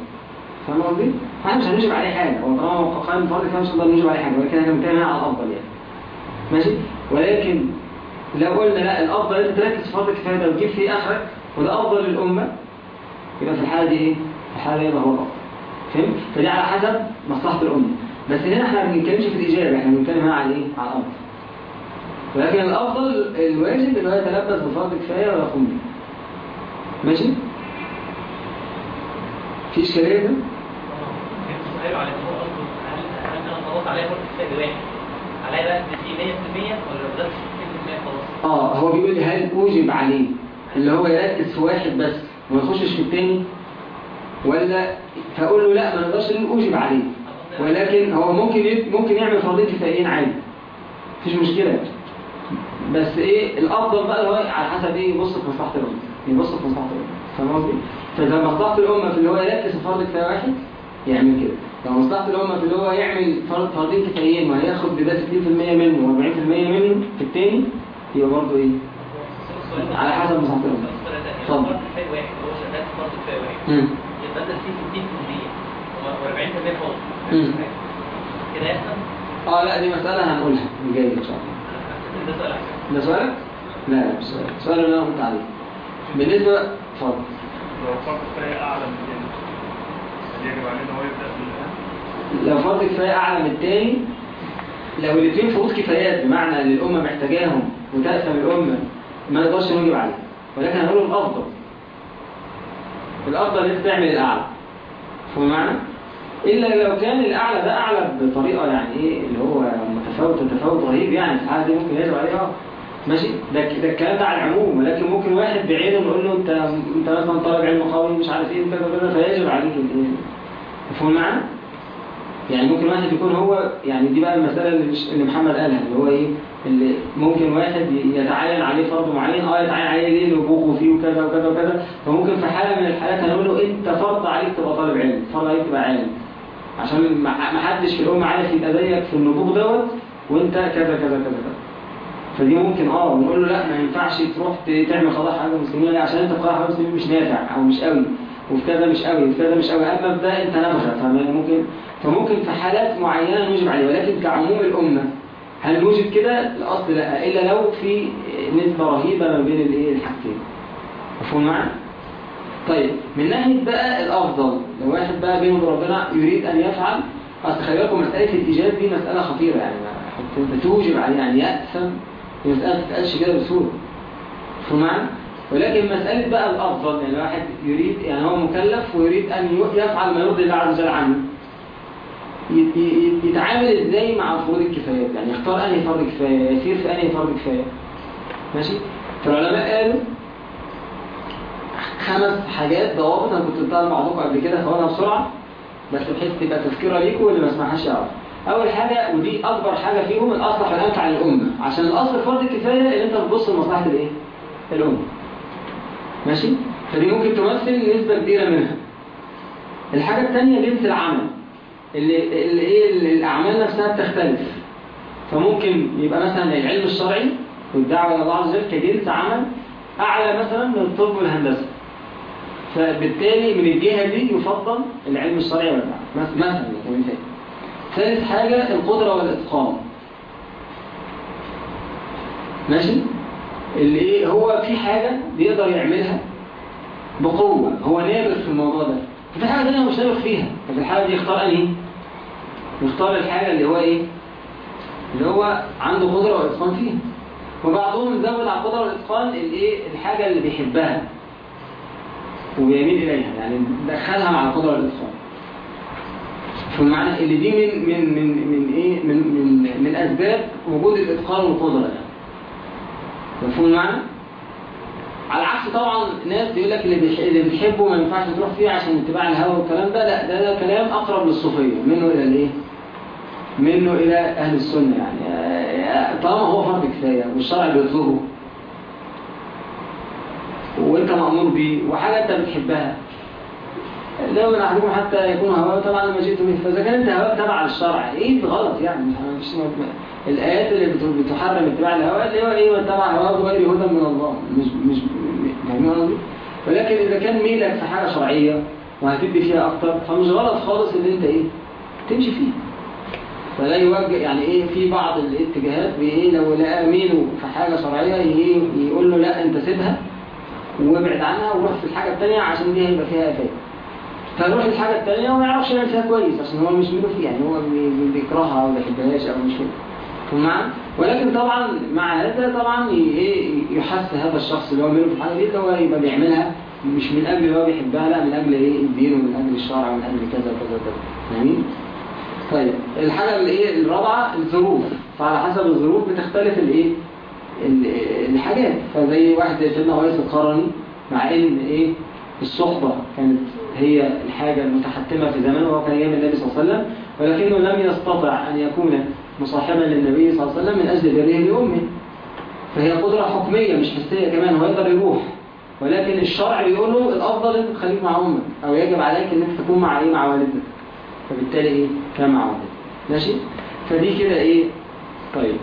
فاهم قصدي؟ إحنا مش هنجب عليه حاجة. هو طالما قائم فرض كفاية مش هنقدر نجب عليه حاجة. ولكن إحنا بنتكلم على الأفضل يعني. ماشي؟ ولكن لو قلنا لا الأفضل أنت تركز في فرض الكفاية ده وتجيب فيه آخرك وده أفضل للأمة يبقى في الحالة دي إيه؟ في الحالة دي يبقى هو الأفضل فهمت؟ فدي على حسب مصلحة الأمة بس هنا إحنا ما بنتكلمش في الإجابة إحنا بنتكلم هنا على إيه؟ على الأفضل ولكن الأفضل الواجب اللي هو يتلبس بفرض كفاية ويقوم به ماشي؟ في؟ أيوه على هو أصلا هل أنا خلاص عليا فرق كفاية واحد عليا بقى تدي 100% ولا ما بداتش 60% خلاص. آه هو بيقول هل أوجب عليه اللي هو يركز في واحد بس وما يخشش في التاني؟ ولا فأقول له لا ما نقدرش نقول أوجب عليه. ولكن هو ممكن ممكن يعمل فرضين كفايين عادي. مفيش مشكلة. بس إيه الأفضل بقى هو على حسب إيه يبص في مصلحة الأمة. يبص في مصلحة الأمة. فاهم قصدي؟ فإذا مصلحة الأمة في اللي هو يركز في فرض كفايه واحد يعمل كده. الامه في اللي هو يعمل فرض فرضين كفايين وهياخد بده 60% منه و40% منه في التاني يبقى برضه إيه؟ على حسب مصلحه الامه طب اتفضل. فرض واحد هو شغال في فرض كفاية واحد. يبقى بدل فيه 60% و40% فوق مم. كده يحصل آه لا دي مسألة هنقولها الجاية إن شاء الله. ده سؤال احسن ده سؤالك؟ لا لا مش سؤال السؤال اللي أنا قلت عليه. بالنسبة اتفضل. لو فرق كفاية أعلى من يجب عليه إن هو يبدأ لو فرض كفاية أعلى من التاني لو الاثنين فروض كفايات بمعنى إن الأمة محتاجاهم وتأثم الأمة ما نقدرش نجيب عليه ولكن هنقول الأفضل. الأفضل إن أنت تعمل الأعلى. فاهم معنى؟ إلا لو كان الأعلى ده أعلى بطريقة يعني إيه اللي هو متفاوت تفاوت رهيب يعني في دي ممكن يجب عليه آه ماشي؟ ده ده الكلام ده على العموم. ولكن ممكن واحد بعينه نقول له أنت أنت مثلا طالب علم قوي مش عارف إيه وكذا وكذا فيجب عليك مفهوم معنى؟ يعني ممكن واحد يكون هو يعني دي بقى المسألة اللي, مش اللي محمد قالها اللي هو إيه اللي ممكن واحد يتعين عليه فرض معين آه يتعين عليه ليه؟ لبوغه فيه وكذا وكذا وكذا. فممكن في حالة من الحالات هنقول له أنت فرض عليك تبقى طالب علم فرض عليك تبقى عالم. عشان ما حدش في الأمة عارف يبقى زيك في النبوغ دوت وأنت كذا كذا كذا كذا. فدي ممكن آه نقول له لا ما ينفعش تروح تعمل قضاء حاجة مسلمين لا عشان أنت قضاء حاجة مسلمين مش نافع أو مش قوي وفي كذا مش قوي وفي كذا مش قوي. في ده أنت نبغى فممكن فممكن في حالات معينة نوجب عليه ولكن كعموم الأمة هل نوجب كده؟ الأصل لا إلا لو في نسبة رهيبة ما بين الحاجتين مفهوم معنا؟ طيب من ناحية بقى الأفضل لو واحد بقى بينه ربنا يريد أن يفعل أصل خلي بالكم مسألة الإيجاب دي مسألة خطيرة يعني ما- أنت توجب عليه يعني يأثم دي مسألة ما كده بسهولة مفهوم معنا؟ ولكن مسألة بقى الأفضل يعني واحد يريد يعني هو مكلف ويريد أن يفعل ما يرضي الله عز وجل عنه يتعامل إزاي مع فروض الكفايات؟ يعني يختار أنهي فرض كفاية؟ يسير في أنهي فرض كفاية؟ ماشي؟ فالعلماء قالوا خمس حاجات ضوابط أنا كنت قلتها لبعضكم قبل كده فاقولها بسرعة بس بحيث تبقى تذكرة ليكم واللي ما سمعهاش يعرف. أول حاجة ودي أكبر حاجة فيهم الاصلح والانفع للامه عشان الأصل فرض الكفاية إن أنت بتبص لمصلحة الإيه؟ الأمة. ماشي؟ فدي ممكن تمثل نسبة كبيرة منها. الحاجة الثانية جنس العمل. اللي إيه الأعمال نفسها بتختلف. فممكن يبقى مثلا العلم الشرعي والدعوة إلى الله عز وجل كجنس عمل أعلى مثلا من الطب والهندسه فبالتالي من الجهة دي يفضل العلم الشرعي والدعوة. مث- مثلا كمثال ثالث حاجة القدرة والإتقان. ماشي؟ اللي إيه هو في حاجة بيقدر يعملها بقوة. هو نابغ في الموضوع ده. حاجة تانيه هو مش نابغ فيها. ففي الحالة دي يختار أنهي؟ يختار الحاجة اللي هو إيه؟ اللي هو عنده قدرة واتقان فيها. وبعضهم زود على القدره والإتقان الايه الحاجة اللي بيحبها. ويميل إليها. يعني دخلها مع القدره والإتقان. فمعنى اللي دي من من من من إيه؟ من من من أسباب وجود الإتقان والقدرة يعني مفهوم المعنى؟ على عكس طبعا ناس بيقول لك اللي بتحبه ما ينفعش تروح فيه عشان اتباع الهوى والكلام ده لا ده, ده كلام أقرب للصوفية منه إلى الإيه؟ منه إلى أهل السنة يعني. آه، طالما هو فرض كفاية والشرع بيطلبه. وأنت مأمور بيه وحاجة أنت بتحبها. لو من احدكم حتى يكون هواه طبعا لما جئت به فإذا كان أنت هواك تبع للشرع إيه غلط يعني؟ مش الآيات اللي بت- بتحرم اتباع الهوى اللي هو إيه تبع هواه بغير هدى من الله. مش مش فاهمين قصدي؟ ولكن إذا كان ميلك في حاجة شرعية وهتدي فيها أكتر فمش غلط خالص إن أنت إيه تمشي فيه. فلا يوجه يعني إيه في بعض الاتجاهات بايه لو لقى ميله في حاجة شرعية إيه يقول له لا أنت سيبها وابعد عنها وروح في الحاجة الثانية عشان دي هيبقى فيها افات فيروح الحاجة التانية وما يعرفش يعمل فيها كويس عشان هو مش منه فيه يعني هو بي- بي- بيكرهها أو ما بيحبهاش أو مش فاهم ولكن طبعا مع هذا طبعا ي- إيه يحث هذا الشخص اللي هو منه في الحاجة دي هو يبقى بيعملها مش من أجل اللي هو بيحبها لا من أجل إيه الدين ومن أجل الشرع ومن أجل كذا وكذا وكذا. فاهمين؟ طيب الحاجة اللي إيه الرابعة الظروف. فعلى حسب الظروف بتختلف الإيه ال- الحاجات. فزي واحد زي سيدنا ويس القرني مع إن إيه الصحبة كانت هي الحاجة المتحتمة في زمانه وهو كان أيام النبي صلى الله عليه وسلم ولكنه لم يستطع أن يكون مصاحبا للنبي صلى الله عليه وسلم من أجل بره لأمه. فهي قدرة حكمية مش حسية كمان هو يقدر يروح. ولكن الشرع بيقول له الأفضل إنك تخليك مع أمك أو يجب عليك إنك تكون مع إيه؟ مع والدتك فبالتالي إيه؟ كان مع والدتك ماشي؟ فدي كده إيه؟ طيب.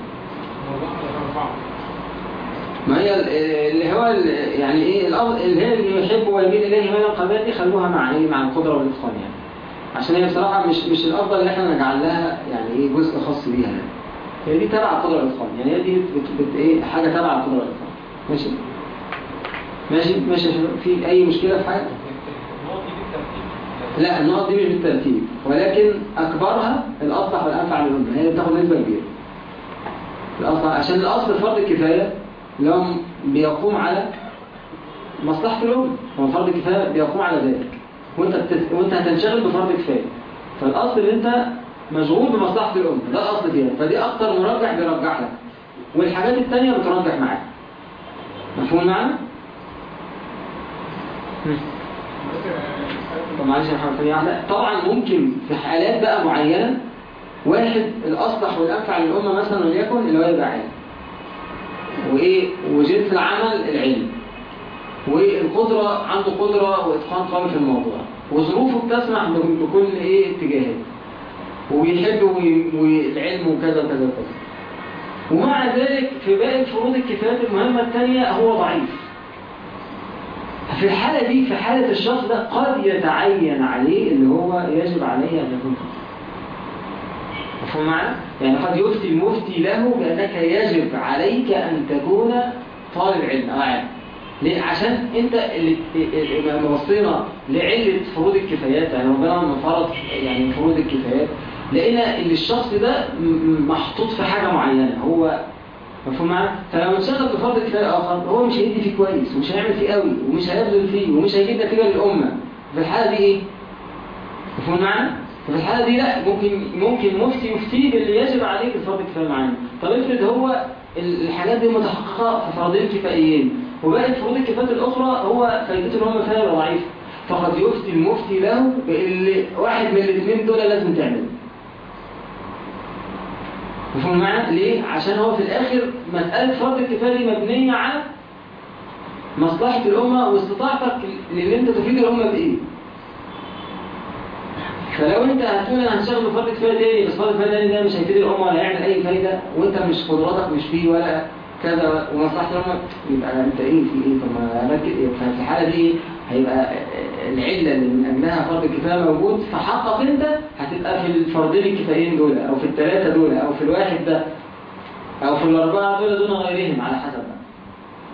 ما هي ال- اللي هو يعني إيه؟ الأفضل اللي هي اللي يحب ويميل إليه من القبائل دي خلوها مع إيه؟ مع القدرة والإتقان يعني. عشان هي بصراحة مش مش الأفضل ان إحنا نجعل لها يعني إيه جزء خاص بيها يعني. هي دي تبع القدره والاتقان يعني هي دي بت بت إيه حاجة تبع القدره والاتقان ماشي؟ ماشي؟ ماشي. في أي مشكلة في حاجة؟ لا النقط دي مش بالترتيب. ولكن أكبرها الأصلح والأنفع للامه هي بتاخد نسبة كبيرة. الأصل عشان الأصل فرض الكفاية لو بيقوم على مصلحة الأمة هو فرض الكفاية بيقوم على ذلك. وانت بتت... وانت هتنشغل بفرض الكفاية فالأصل إن أنت مشغول بمصلحة الأمة ده الأصل فيها. فدي أكتر مرجح بيرجح لك. والحاجات التانية بترجح معاك. مفهوم معنا؟ هم. طب معلش يا محمد طبعا ممكن في حالات بقى معينة واحد الأصلح والأنفع للأمة مثلا وليكن اللي هو يبقى عالم وإيه؟ وجنس العمل العلم والقدرة عنده قدرة وإتقان قوي في الموضوع. وظروفه بتسمح بكل إيه اتجاهات وبيحب والعلم وكذا وكذا وكذا. ومع ذلك في باقي فروض الكفايات المهمة الثانية هو ضعيف. في الحالة دي في حالة الشخص ده قد يتعين عليه اللي هو يجب عليه أن يكون مفهوم؟ يعني قد يفتي المفتي له بأنك يجب عليك أن تكون طالب علم. أو عالم ليه؟ عشان انت اللي بصينا لعلة فروض الكفايات يعني ربنا لما فرض يعني فروض الكفايات لقينا إن الشخص ده محطوط في حاجة معينة هو مفهوم معايا؟ فلما انشغل بفرض كفاية آخر هو مش هيدي فيه كويس ومش هيعمل فيه قوي ومش هيبذل فيه ومش هيجيب نتيجة للأمة في الحالة دي إيه؟ مفهوم معانا؟ ففي الحالة دي لا ممكن ممكن مفتي يفتيه باللي يجب عليه الفرض الكفاية معانا طب افرض هو ال- الحاجات دي متحققة في فرضين كفائيين وباقي الفروض الكفايات الأخرى هو فايدته ان هو يبقى ضعيف فقد يفتي المفتي له باللي واحد من الاثنين دول لازم تعمله مفهوم معانا؟ ليه؟ عشان هو في الآخر مسألة فرض الكفاية دي مبنية على مصلحة الأمة واستطاعتك للي أنت تفيد الأمة بإيه؟ فلو أنت هتقول أنا هشتغل بفرض كفايه تاني بس فرض كفايه تاني ده مش هيفيد الأمة ولا هيعمل أي فايدة وأنت مش قدراتك مش فيه ولا كذا ومصلحه الامه يبقى أنت إيه في إيه طب ما ركز ففي الحاله دي هيبقى العلة اللي من أجلها فرض الكفاية موجود فحقق أنت هتبقى في الفرضين الكفايين دول أو في الثلاثه دول أو في الواحد ده أو في الأربعة دول دون غيرهم على حسب.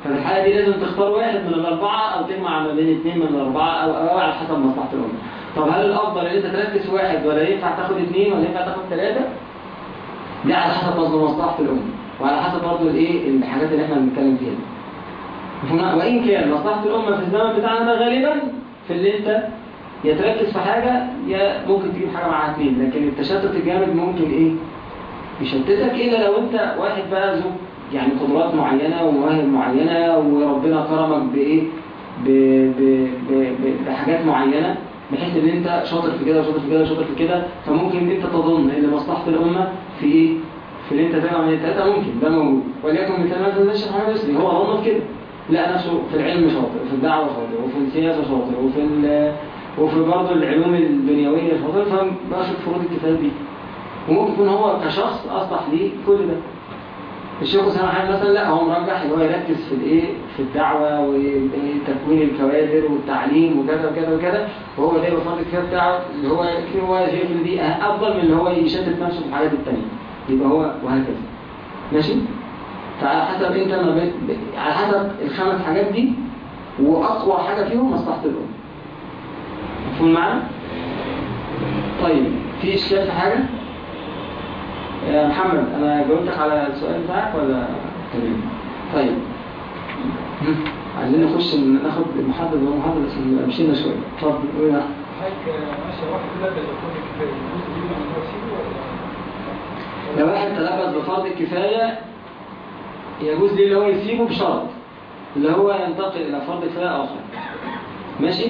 ففي الحالة دي لازم تختار واحد من الأربعة أو تجمع ما بين اثنين من الأربعة أو, أو على حسب مصلحة الأمة. طب هل الأفضل إن أنت تركز في واحد ولا ينفع تاخد اثنين ولا ينفع تاخد ثلاثة؟ دي على حسب مصلحة الأمة وعلى حسب برضه الإيه الحاجات اللي إحنا بنتكلم فيها. وإن كان مصلحة الأمة في الزمن بتاعنا ده غالبا في اللي أنت يا تركز في حاجة يا ممكن تجيب حاجة معاها اتنين. لكن التشتت الجامد ممكن إيه؟ يشتتك إلا لو أنت واحد بقى ذو يعني قدرات معينة ومواهب معينة وربنا كرمك بإيه؟ ب... ب... ب... بحاجات معينة بحيث إن أنت شاطر في كده وشاطر في كده وشاطر في كده فممكن ان أنت تظن إن مصلحة الأمة في إيه؟ في ان انت تعمل من التلاتة ممكن ده موجود. وليكن مثال مثلا الشيخ محمد يسري هو في كده. لقى نفسه في العلم شاطر وفي الدعوة شاطر وفي السياسة شاطر وفي. وفي برضه العلوم الدنيوية شاطر فباشر فروض الكفاية دي. وممكن يكون هو كشخص أصلح ليه كل ده. الشيخ حسين حامد مثلا لا هو مرجح إن هو يركز في الإيه؟ في الدعوة وتكوين الكوادر والتعليم وكذا وكذا وكذا وهو ده فرض الكفايه بتاعه اللي هو هو شايف ان دي أفضل من اللي هو يشتت نفسه في الحاجات الثانية يبقى هو وهكذا. ماشي؟ فعلى حسب انت ما بين على حسب الخمس حاجات دي وأقوى حاجة فيهم مصلحة الامه مفهوم معانا طيب في اشكال في حاجة؟ يا محمد أنا جاوبتك على السؤال بتاعك ولا؟ تمام. طيب. عايزين نخش ناخد المحدد والمحدد بس مشينا شوية. اتفضل قول يا. حضرتك ماشي واحد لبس يكون كفايه الجزء دي من الوسيله ولا لو واحد تلبس بفرض الكفاية يجوز ليه اللي هو يسيبه بشرط اللي هو ينتقل إلى فرض كفاية آخر. ماشي؟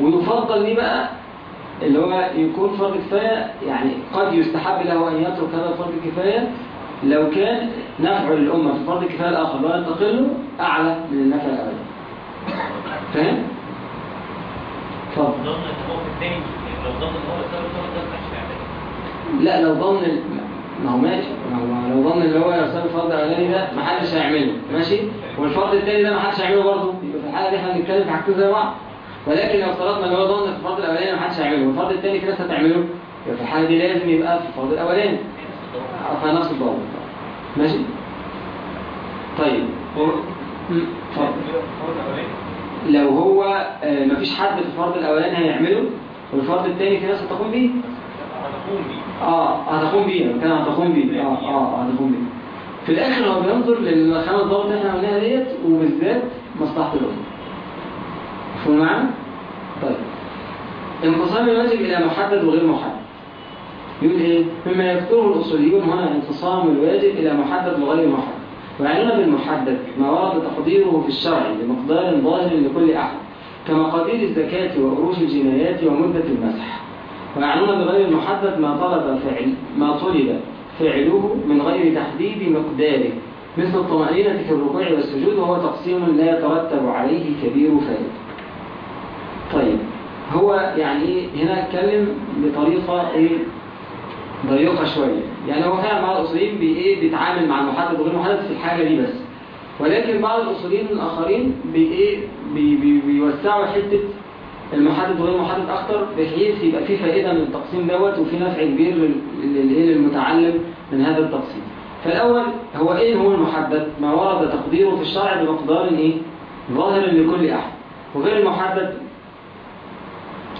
ويفضل ليه بقى اللي هو يكون فرض كفاية يعني قد يستحب له أن يترك هذا فرض الكفايه لو كان نفعه للأمة في فرض الكفاية الآخر اللي هو ينتقل له أعلى من النفع الاولي فاهم؟ اتفضل لو ما ينفعش يعمل لا لو ظن ما هو ماشي. ما هو لو ظن اللي هو يرسل الفرض الاولاني ده ما حدش هيعمله. ماشي؟ والفرض الثاني ده ما حدش هيعمله برضه. يبقى في الحالة دي إحنا بنتكلم في حاجتين زي بعض. ولكن لو افترضنا ان هو ظن في الفرض الأولاني ما حدش هيعمله. والفرض الثاني في ناس هتعمله يبقى في الحالة دي لازم يبقى في الفرض الأولاني. فنفس الضابط. ماشي؟ طيب. لو هو آه، مفيش حد في الفرض الأولاني هيعمله والفرض الثاني في ناس هتقوم بيه؟ آه هتقوم بيه كان هتقوم بيه آه آه هتقوم بيه في الآخر هو بينظر للخمس ضوابط اللي إحنا قلناها ديت وبالذات مصلحة الأمة. مفهوم معانا؟ طيب. انقسام الواجب إلى محدد وغير محدد. يقول إيه؟ مما يذكره الاصوليون هنا انقسام الواجب إلى محدد وغير محدد. ويعنون بالمحدد ما ورد تقديره في الشرع بمقدار ظاهر لكل أحد كمقادير الزكاة وعروش الجنايات ومدة المسح. ويعنون بغير المحدد ما طلب فعل ما طلب فعله من غير تحديد مقداره مثل الطمأنينة في الركوع والسجود وهو تقسيم لا يترتب عليه كبير فائدة طيب هو يعني هنا اتكلم بطريقة إيه؟ ضيقة شوية. يعني هو فعلا بعض الأصوليين بي إيه بيتعامل مع المحدد وغير المحدد في الحاجة دي بس. ولكن بعض الأصوليين الآخرين بي إيه بي بي بيوسعوا حتة المحدد وغير المحدد أكتر بحيث يبقى في فائدة من التقسيم دوت وفي نفع كبير لل- لل- للمتعلم من هذا التقسيم. فالأول هو إيه هو المحدد؟ ما ورد تقديره في الشرع بمقدار إيه؟ ظاهر لكل أحد. وغير المحدد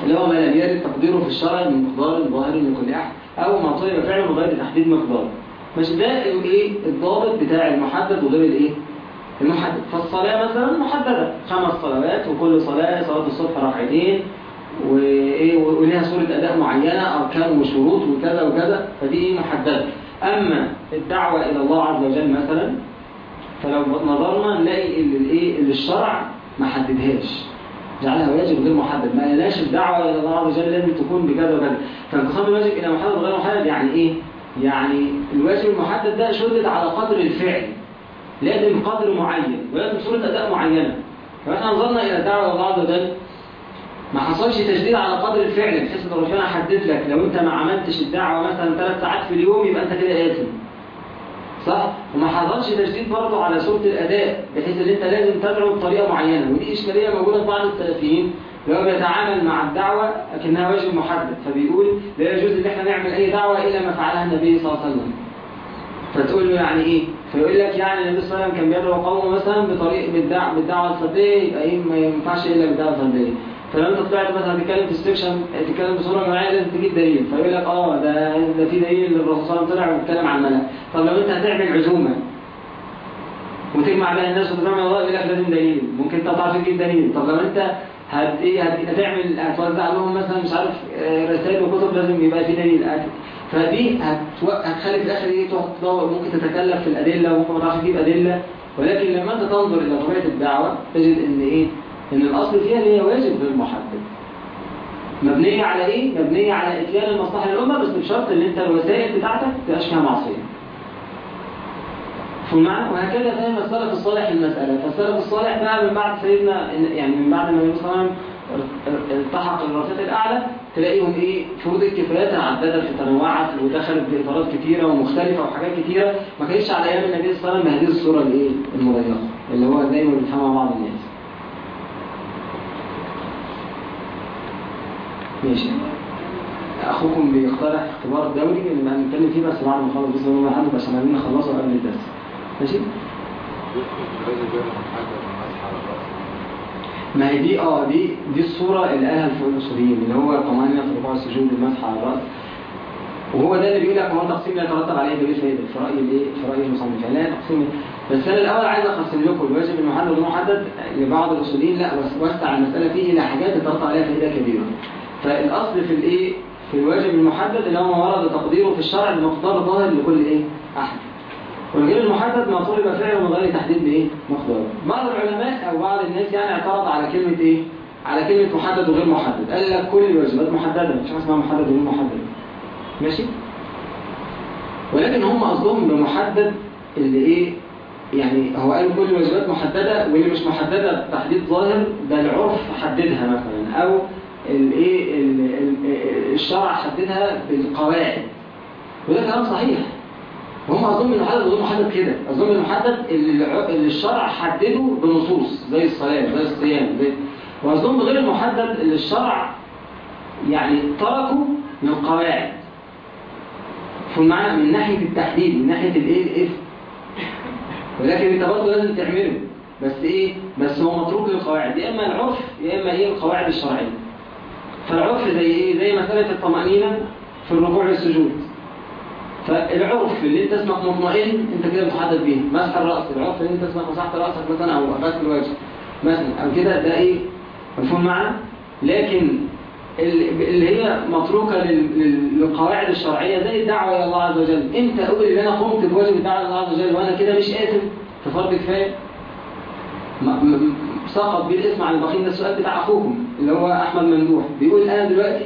اللي هو ما لم يرد تقديره في الشرع بمقدار ظاهر لكل أحد أو ما طلب فعله بغير تحديد مقدار مش ده الإيه؟ الضابط بتاع المحدد وغير الإيه؟ المحدد فالصلاة مثلا محددة خمس صلوات وكل صلاة صلاة الصبح ركعتين وإيه وليها صورة أداء معينة أركان وشروط وكذا وكذا فدي إيه محددة أما الدعوة إلى الله عز وجل مثلا فلو نظرنا نلاقي اللي اللي الشرع ما حددهاش. جعلها واجب غير محدد. ما قالناش الدعوة إلى الله عز وجل لازم تكون بكذا وكذا. فانقسام الواجب إلى محدد وغير محدد يعني إيه؟ يعني الواجب المحدد ده شدد على قدر الفعل. لازم قدر معين ولازم صورة أداء معينة. فإحنا نظرنا إلى الدعوة الله عز وجل. ما حصلش تشديد على قدر الفعل بحيث إن ربنا حدد لك لو أنت ما عملتش الدعوة مثلا ثلاث ساعات في اليوم يبقى أنت كده آثم. صح؟ وما حصلش تشديد برضه على صورة الأداء بحيث إن أنت لازم تدعو بطريقة معينة. ودي اشكاليه موجودة في بعض السلفيين اللي هو بيتعامل مع الدعوة لكنها واجب محدد فبيقول لا يجوز إن إحنا نعمل أي دعوة إلا ما فعلها النبي صلى الله عليه وسلم. فتقول له يعني إيه؟ فيقول لك يعني النبي صلى الله عليه وسلم كان بيدعو قومه مثلا بطريق بالدعوه بالدعوة الفردية يبقى إيه؟ ما ينفعش إلا بالدعوة الفردية. فلو أنت طلعت مثلا تتكلم في السكشن تتكلم بصورة جماعيه لازم تجيب دليل. فيقول لك آه ده ده في دليل الرسول صلى الله عليه وسلم طلع واتكلم عن الملأ طب لو أنت هتعمل عزومة وتجمع بين الناس وتجمع الله يقول لك لازم دليل. ممكن أنت تعرف تجيب دليل. طب لو أنت هت إيه؟ هت- هتعمل هتوزع لهم مثلا مش عارف آه، رسائل وكتب لازم يبقى في دليل. فدي هتخلي في الآخر إيه تقعد تدور. ممكن تتكلف في الأدلة وممكن ما تعرفش تجيب أدلة. ولكن لما أنت تنظر إلى طبيعة الدعوة تجد إن إيه؟ إن الأصل فيها اللي هي واجب غير محدد مبنية على إيه؟ مبنية على إتيان المصلحة للأمة بس بشرط إن أنت الوسائل بتاعتك تبقاش فيها معصيه وهكذا فهم السلف الصالح المسألة. فالسلف الصالح بقى من بعد سيدنا يعني من بعد النبي صلى الله عليه وسلم التحق الرفيق الأعلى تلاقيهم إيه فروض الكفاية تعددت وتنوعت ودخلت بإطارات كتيرة ومختلفة وحاجات كتيرة. ما كانتش على أيام النبي صلى الله عليه وسلم الصورة الإيه المضيقة اللي هو دايما بيفهمها بعض الناس. ماشي. أخوكم بيقترح اختبار دوري اللي هنتكلم فيه بس بعد ما نخلص بس هو عشان عايزين قبل الدرس. ماشي لازم غير محدد المسح على الراس ما هي دي آه دي دي الصورة اللي قالها الفقهاء الاصوليين اللي هو الطمأنينة في ركوع السجود بالمسح على الرأس. وهو ده اللي بيقول لك هو تقسيم لا يترتب عليه دليل فايدة في رأي الإيه؟ في رأي المصنف. يعني لا تقسيم. بس أنا الأول عايز اقسم لكم الواجب المحدد والمحدد لبعض الأصوليين لا وسع المسألة فيه إلى حاجات يترتب عليها فائدة كبيرة فالأصل في الإيه؟ في الواجب المحدد اللي هو ما ورد تقديره في الشرع بمقدار ظاهر لكل إيه؟ أحد. والغير المحدد ما طلب فعله من غير تحديد لايه مقداره بعض العلماء أو بعض الناس يعني اعترض على كلمة إيه؟ على كلمة محدد وغير محدد. قال لك كل الواجبات محددة مش حاجة اسمها محدد وغير محدد. ماشي؟ ولكن هم قصدهم بمحدد اللي إيه؟ يعني هو قال كل الواجبات محددة واللي مش محددة بتحديد ظاهر ده العرف حددها مثلا أو الايه ال- ال- الشرع حددها بالقواعد. وده كلام صحيح. وهم أظن المحدد غير محدد كده. أظن المحدد اللي الشرع حدده بنصوص زي الصلاة زي الصيام زي وأظن غير المحدد اللي الشرع يعني تركه للقواعد فالمعنى من ناحية التحديد من ناحية الايه الاسم ولكن أنت برضه لازم تعمله. بس إيه؟ بس هو متروك للقواعد. يا إما العرف يا إما إيه؟ القواعد الشرعية. فالعرف زي إيه؟ زي مسألة الطمأنينة في الركوع والسجود. فالعرف اللي انت اسمك مطمئن انت كده بتحدد بيه. مسح الرأس. العرف اللي انت اسمك مسحت رأسك مثلا أو غسل الوجه مثلا. أو كده ده إيه؟ مفهوم معنى لكن ال- اللي هي لل- للقواعد الشرعية زي الدعوة إلى الله عز وجل. إمتى أقول إن أنا قمت بواجب الدعوة إلى الله عز وجل وأنا كده مش قاتل في فرض م- سقط بيه الاسم عن البخيل. ده السؤال بتاع أخوكم اللي هو أحمد ممدوح. بيقول أنا دلوقتي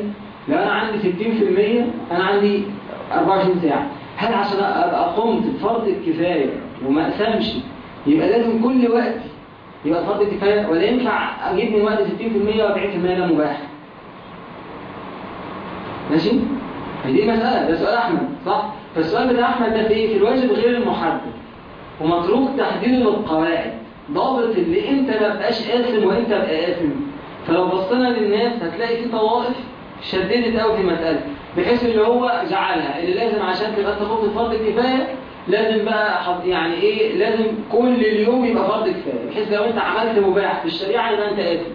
لو أنا عندي 60% أنا عندي 24 ساعة. هل عشان أبقى قمت بفرض الكفاية وما أقسمش يبقى لازم كل وقت يبقى فرض كفايه ولا ينفع أجيب من وقت 60% و40% ده مباح؟ ماشي؟ دي مسألة ده سؤال أحمد صح؟ فالسؤال بتاع أحمد ده في إيه؟ في الواجب غير المحدد ومتروك تحديده للقواعد ضابط اللي أنت ما بقاش قاسم وأنت بقى قاسم فلو بصينا للناس هتلاقي في طوائف شددت قوي في المسألة. بحيث اللي هو جعلها اللي لازم عشان تبقى أنت فرض الكفاية لازم بقى يعني إيه لازم كل اليوم يبقى فرض كفاية بحيث لو أنت عملت مباح في الشريعة يبقى أنت قاسم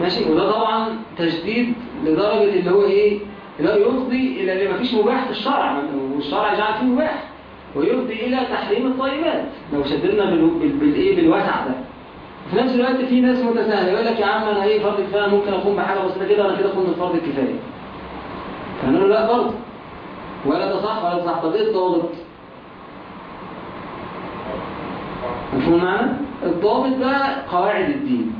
ماشي؟ وده طبعا تشديد لدرجة اللي هو إيه اللي هو يفضي إلى اللي مفيش مباح في الشرع والشرع جعل فيه مباح. ويفضي إلى تحريم الطيبات. لو شددنا بال- بال- بالايه بالوسع ده. في نفس الوقت في ناس متساهلة يقول لك يا عم أنا إيه فرض كفاية ممكن أقوم بحاجة بسيطة كده أنا كده قمت بفرض الكفايه فنقول له لا برضه ولا ده صح ولا صح. طب إيه الضابط؟ مفهوم معنى الضابط بقى قواعد الدين.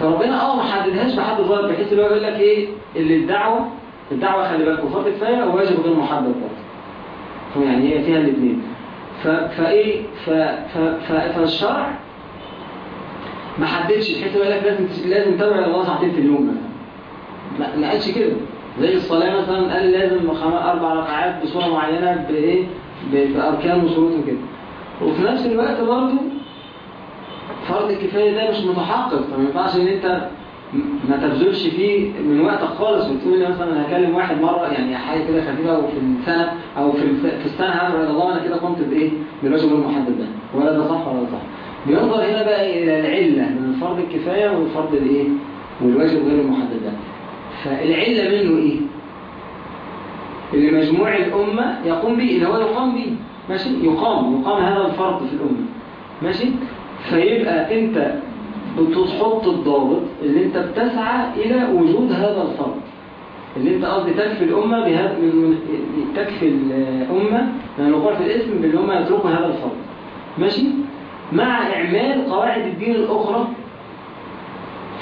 فربنا آه ما حددهاش بحد ظاهر بحيث اللي هو يقول لك إيه؟ اللي الدعوة الدعوة خلي بالكم فرض كفايه وواجب غير محدد برضه. يعني هي فيها الاثنين فايه ف... ف... ف... فالشرع ما حددش بحيث يقول لك لازم لازم تدعو إلى الله ساعتين في اليوم مثلا. ما- ما قالش كده. زي الصلاة مثلا قال لازم أربع ركعات بصورة معينة بإيه؟ ب- بأركان وشروط وكده. وفي نفس الوقت برضه فرض الكفاية ده مش متحقق فما ينفعش إن أنت م- ما تبذلش فيه من وقتك خالص. وتقول مثلا أنا هكلم واحد مرة يعني حاجة كده خفيفة وفي السنة أو في في السنة إلى الله أنا كده قمت بإيه؟ بالواجب المحدد ده. ولا ده صح ولا ده صح. بينظر هنا بقى إلى العلة من فرض الكفاية والفرض الإيه؟ والواجب غير المحدد ده. فالعلة منه إيه؟ اللي مجموع الأمة يقوم به اللي هو يقام به. ماشي؟ يقام يقام هذا الفرض في الأمة. ماشي؟ فيبقى أنت بتحط الضابط اللي أنت بتسعى إلى وجود هذا الفرد اللي أنت قصدي تكفي الأمة بهذا تكفي الأمة من الوقوع في الاسم بأن هم يتركوا هذا الفرد ماشي؟ مع إعمال قواعد الدين الأخرى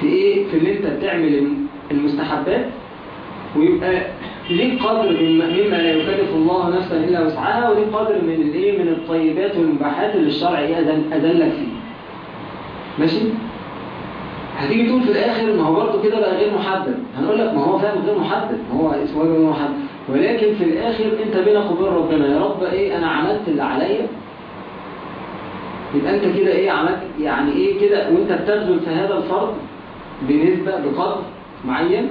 في إيه؟ في اللي أنت بتعمل المستحبات ويبقى ليك قدر مما لا يكلف الله نفسا إلا وسعها وليك قدر من الإيه؟ من الطيبات والمباحات اللي الشرع أذن اذلك فيه. ماشي؟ هتيجي تقول في الآخر ما هو برضه كده بقى غير محدد. هنقول لك ما هو فعلا غير محدد. ما هو اسمه غير محدد. ولكن في الآخر أنت بينك وبين ربنا يا رب إيه؟ أنا عملت اللي عليا. يبقى أنت كده إيه؟ عملت يعني إيه كده؟ وأنت بتبذل في هذا الفرض بنسبة بقدر. معين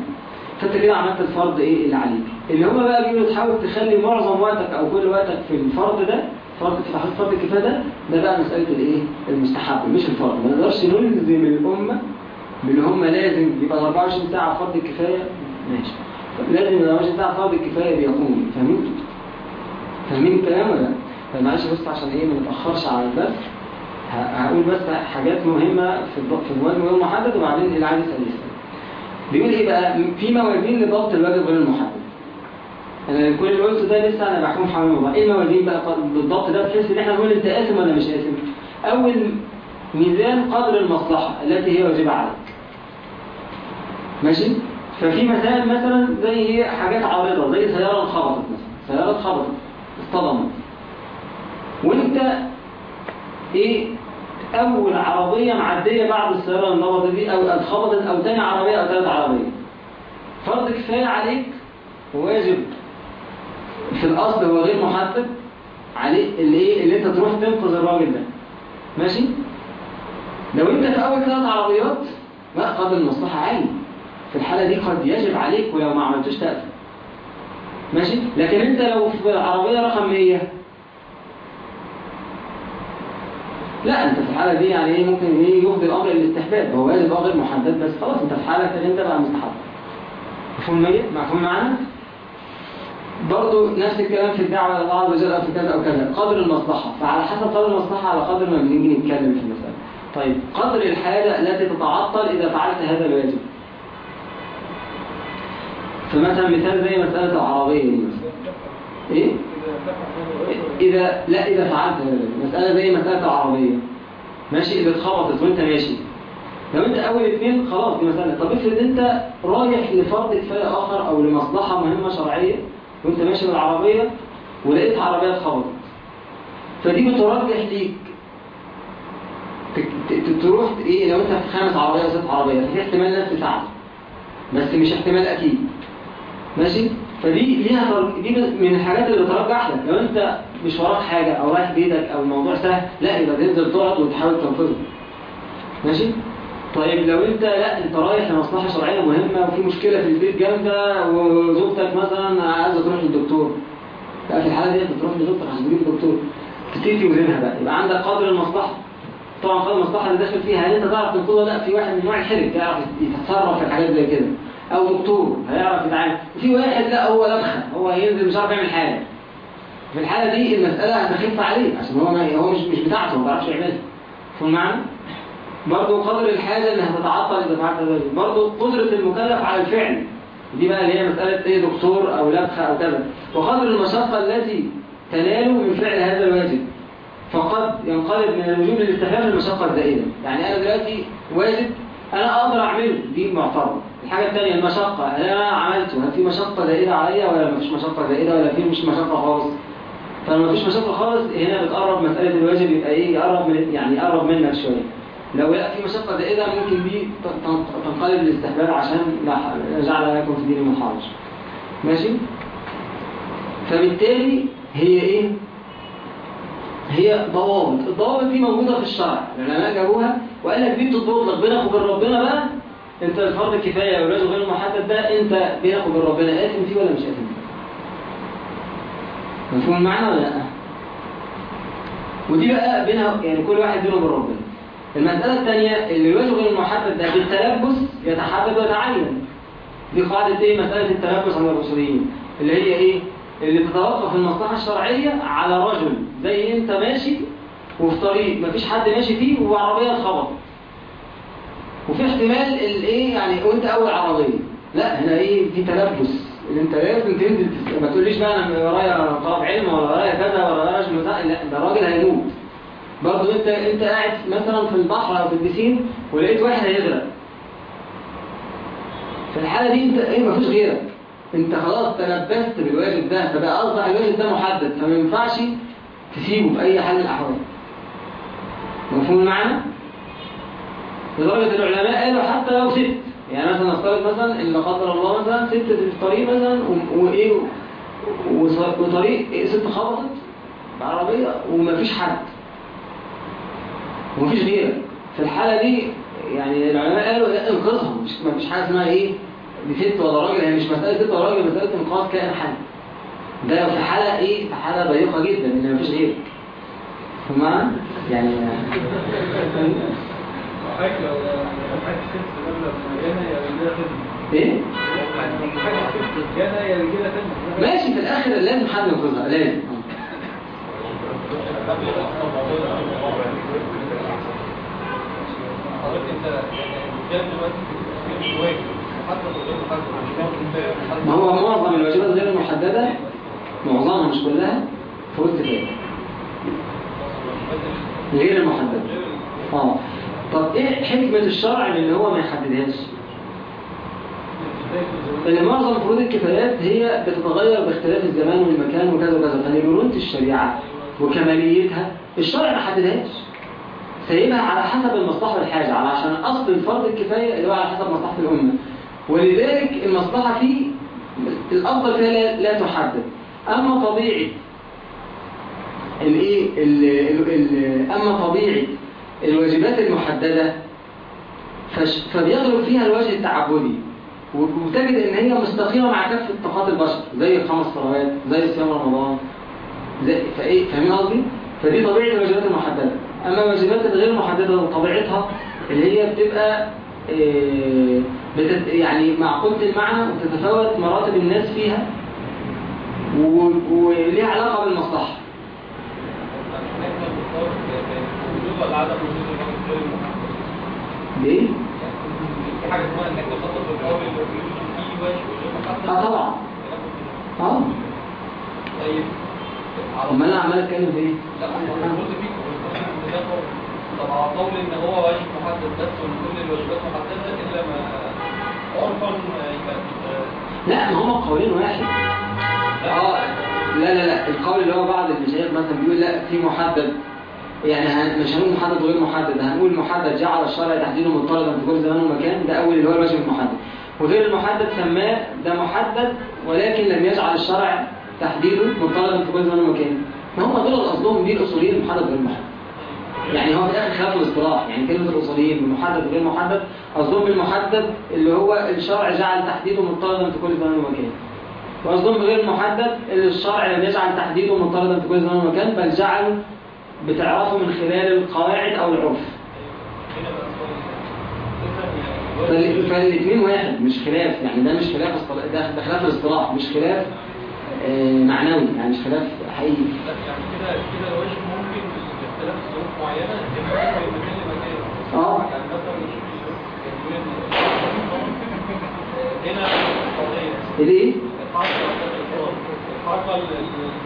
فأنت كده عملت الفرض إيه اللي عليك؟ اللي هما بقى بيقولوا تحاول تخلي معظم وقتك أو كل وقتك في الفرض ده فرض تحقيق فرض الكفايه ده ده بقى مسألة الإيه؟ المستحب مش الفرض. ما نقدرش نلزم الأمة بإن هم لازم يبقى 24 ساعة فرض الكفايه ماشي. طب لازم يبقى 24 ساعة فرض الكفايه بيقوموا فاهمين؟ فاهمين الكلام ولا لأ؟ معلش بس عشان إيه ما نتأخرش على البث هقول بس حاجات مهمة في في المواد غير محدد وبعدين اللي عايز يسأل يسأل. بيقول إيه بقى؟ في موازين لضبط الواجب غير المحدد. كل اللي قلته ده لسه أنا بحكم الموضوع إيه الموازين بقى؟ بالضبط ده بحيث إن إحنا نقول أنت قاسم ولا مش قاسم أول ميزان قدر المصلحة التي هي واجبة عليك. ماشي؟ ففي مسائل مثلا زي إيه؟ حاجات عارضة زي سيارة اتخبطت مثلا. سيارة اتخبطت اصطدمت. وأنت إيه؟ اول عربيه معديه بعد السياره النبضه دي أو اتخبطت أو تاني عربية أو تالت عربية. فرض كفاية عليك واجب. في الأصل هو غير محدد عليه اللي إيه اللي أنت تروح تنقذ الراجل ده. ماشي؟ لو أنت في أول ثلاث عربيات لا قدر المصلحة عالي. في الحالة دي قد يجب عليك ولو ما عملتوش تقفل ماشي؟ لكن أنت لو في العربيه رقم 100 لا أنت في الحالة دي يعني إيه ممكن إيه يفضي الأمر للاستحباب. هو آه غير محدد بس خلاص أنت في اللي انت بقى مستحب. مفهوم مية؟ مفهوم معانا؟ برضو نفس الكلام في الدعوة إلى الله عز وجل أو في كذا أو كذا. قدر المصلحة. فعلى حسب قدر المصلحة على قدر ما بنيجي نتكلم في المسألة. طيب قدر الحاجة التي تتعطل إذا فعلت هذا الواجب. فمثلا مثال زي مسألة العربية دي مثلا. إيه؟ إذا لا إذا فعلت. مسألة زي مسألة العربية. ماشي؟ إذا اتخبطت وأنت ماشي. لو أنت أول اثنين خلاص دي مسألة. طب افرض أنت رايح لفرض كفاية آخر أو لمصلحة مهمة شرعية وأنت ماشي بالعربية ولقيت عربية اتخبطت. فدي بترجح ليك. تروح إيه لو أنت في خمس عربية أو ست عربية ففي احتمال ناس تساعدك بس مش احتمال أكيد. ماشي؟ فدي ليها دي من الحاجات اللي بترجح لك لو انت مش وراك حاجة أو رايح بيتك أو الموضوع سهل لا يبقى تنزل تقعد وتحاول تنقذه ماشي؟ طيب لو انت لا انت رايح لمصلحة شرعية مهمة وفي مشكلة في البيت جامدة وزوجتك مثلا عايزة تروح للدكتور. لا في الحالة دي انت تروح لدكتور عشان تجيب الدكتور. تبتدي توزنها بقى. يبقى عندك قدر المصلحة. طبعا قدر المصلحة اللي داخل فيها هل انت تعرف تنقذها لا في واحد من نوع الحرج يعرف يتصرف في الحاجات زي كده. أو دكتور هيعرف يتعامل. وفي واحد لا هو لبخة هو هينزل مش عارف يعمل حاجة. في الحالة دي المسألة هتخف عليه عشان هو ما هو مش مش بتاعته ما بيعرفش يعملها. فاهم معنى؟ برضه قدر الحاجة اللي هتتعطل إذا فعلت ذلك برضه قدرة المكلف على الفعل. دي بقى اللي هي مسألة إيه دكتور أو لبخة أو كذا. وقدر المشقة التي تنال من فعل هذا الواجب. فقد ينقلب من الوجوب للاستفهام للمشقة الزائدة يعني أنا دلوقتي واجب أنا أقدر أعمله. دي معترضة. الحاجة الثانية المشقة. أنا عملته. هل في مشقة زائدة عليا ولا مفيش مشقة زائدة ولا في مش مشقة خالص؟ فلما مفيش مشقة خالص هنا بتقرب مسألة الواجب يبقى إيه؟ يقرب من يعني يقرب منك شوية. لو لا في مشقة زائدة ممكن دي تنقلب للاستحباب عشان لا جعل لكم في دين من حرج. ماشي؟ فبالتالي هي إيه؟ هي ضوابط. الضوابط دي موجودة في الشرع. العلماء جابوها وقال لك دي بتضبط لك بينك وبين ربنا بقى انت الفرض الكفاية والواجب غير المحدد ده انت بينك وبين ربنا آثم فيه ولا مش آثم فيه؟ مفهوم المعنى ولا لأ؟ ودي بقى بينها يعني كل واحد بينه وبين ربنا. المسألة الثانية اللي الواجب غير المحدد ده بالتلبس يتحدد ويتعين. دي قاعدة إيه؟ مسألة التلبس عند الرسوليين اللي هي إيه؟ اللي تتوقف المصلحة الشرعية على رجل. زي أنت ماشي وفي طريق مفيش حد ماشي فيه وعربية اتخبط وفي احتمال الايه يعني وانت اول عربية. لا هنا إيه في تلبس ان انت لازم تنزل. ما تقوليش بقى أنا ورايا طلب علم ولا ورايا كذا ولا ورايا مش لا ده الراجل هيموت. برضه انت انت قاعد مثلا في البحر أو في البسين ولقيت واحد هيغرق. في الحالة دي انت إيه مفيش غيرك. انت خلاص تلبست بالواجب ده فبقى اصبح الواجب ده محدد. فما ينفعش تسيبه باي حال من الأحوال. مفهوم المعنى لدرجه العلماء قالوا حتى لو ست. يعني مثلا نفترض مثلا إن لا قدر الله مثلا ست في الطريق مثلا وايه وطريق إيه ست خبطت بعربيه ومفيش حد. ومفيش غيرك. في الحالة دي يعني العلماء قالوا لا انقذها مش مفيش حاجة اسمها إيه دي ست ولا راجل. هي مش مسألة ست ولا راجل مسألة انقاذ كائن حي. ده لو في حالة إيه في حالة ضيقة جدا إن مفيش غيرك. فما يعني إيه؟ ماشي في الآخر لازم حد ينقذها لازم ما هو معظم الواجبات غير المحددة معظمها مش كلها. فروض كفاية غير المحددة آه. طب إيه حكمة الشرع اللي هو ما يحددهاش؟ ان معظم فروض الكفايات هي بتتغير باختلاف الزمان والمكان وكذا وكذا فلمرونة الشريعة وكماليتها. الشرع ما حددهاش. سايبها على حسب المصلحة والحاجة علشان أصل الفرض الكفاية اللي هو على حسب مصلحة الأمة. ولذلك المصلحة فيه الأفضل فيها لا, لا تحدد. أما طبيعة الايه ال- ال- ال- أما طبيعة الواجبات المحددة فبيغلب فيها الوجه التعبدي وتجد إن هي مستقيمة مع كافة طاقات البشر زي الخمس صلوات زي صيام رمضان زي فإيه؟ فاهمين قصدي؟ فدي طبيعة الواجبات المحددة. أما الواجبات الغير محددة طبيعتها اللي هي بتبقى آه، بتت يعني معقولة المعنى وتتفاوت مراتب الناس فيها وليها علاقة بالمصلحة. ليه؟ في حاجة اسمها انك تخطط في الأول آه طبعا آه طيب امال أنا عمال اتكلم في إيه؟ لا المفروض فيك التدخل طب على قول ان هو واجب محدد بس وان كل الواجبات محدده الا ما عرفا لا ما هما قولين واحد آه لا لا لا القول اللي هو بعض المشايخ مثلا بيقول لا في محدد يعني مش هنقول محدد وغير محدد هنقول محدد جعل الشرع تحديده مضطردا في كل زمان ومكان ده أول اللي هو الواجب المحدد. وغير المحدد سماه ده محدد ولكن لم يجعل الشرع تحديده مضطردا في كل زمان ومكان. ما هم دول قصدهم دي الأصوليين المحدد غير المحدد يعني هو في الآخر خلاف الاصطلاح يعني كلمة الأصوليين بالمحدد وغير محدد قصدهم بالمحدد اللي هو الشرع جعل تحديده مضطردا في كل زمان ومكان. وقصدهم بغير محدد اللي الشرع لم يجعل تحديده مضطردا في كل زمان ومكان بل جعله بتعرفه من خلال القواعد أو العرف. فالاثنين واحد مش خلاف. يعني ده مش خلاف ده خلاف الاصطلاح مش خلاف آه، معنوي. يعني مش خلاف حقيقي. يعني كده كده الواجب ممكن باختلاف ظروف معينه آه. يعني مثلا هنا ليه؟ الحركه الحركه اللي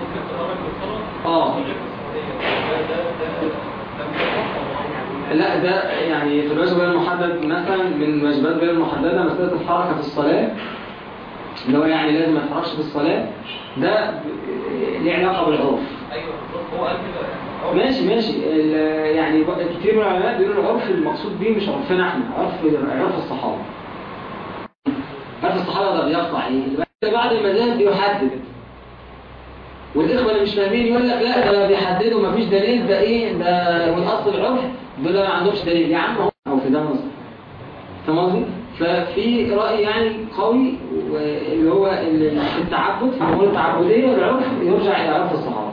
ممكن تخرج من الصلاه آه. لا ده يعني في الواجب غير المحدد مثلا من واجبات غير المحددة مسألة الحركة في الصلاة اللي هو يعني لازم ما يتحركش في الصلاة ده ليه علاقة بالعرف. أيوه هو قال كده. ماشي ماشي. يعني كتير من العلماء بيقولوا العرف المقصود بيه مش عرفنا إحنا عرف عرف الصحابة. عرف الصحابة ده بيقطع إيه؟ بعض المذاهب بيحدد. والإخوة اللي مش فاهمين يقول لك لا ده بيحددوا مفيش دليل ده إيه ده والاصل العرف دول ما عندهمش دليل يا عم هو في ده مصر فاهم قصدي؟ ففي رأي يعني قوي اللي هو ال- التعبد في الأمور التعبديه العرف يرجع إلى عرف الصحابة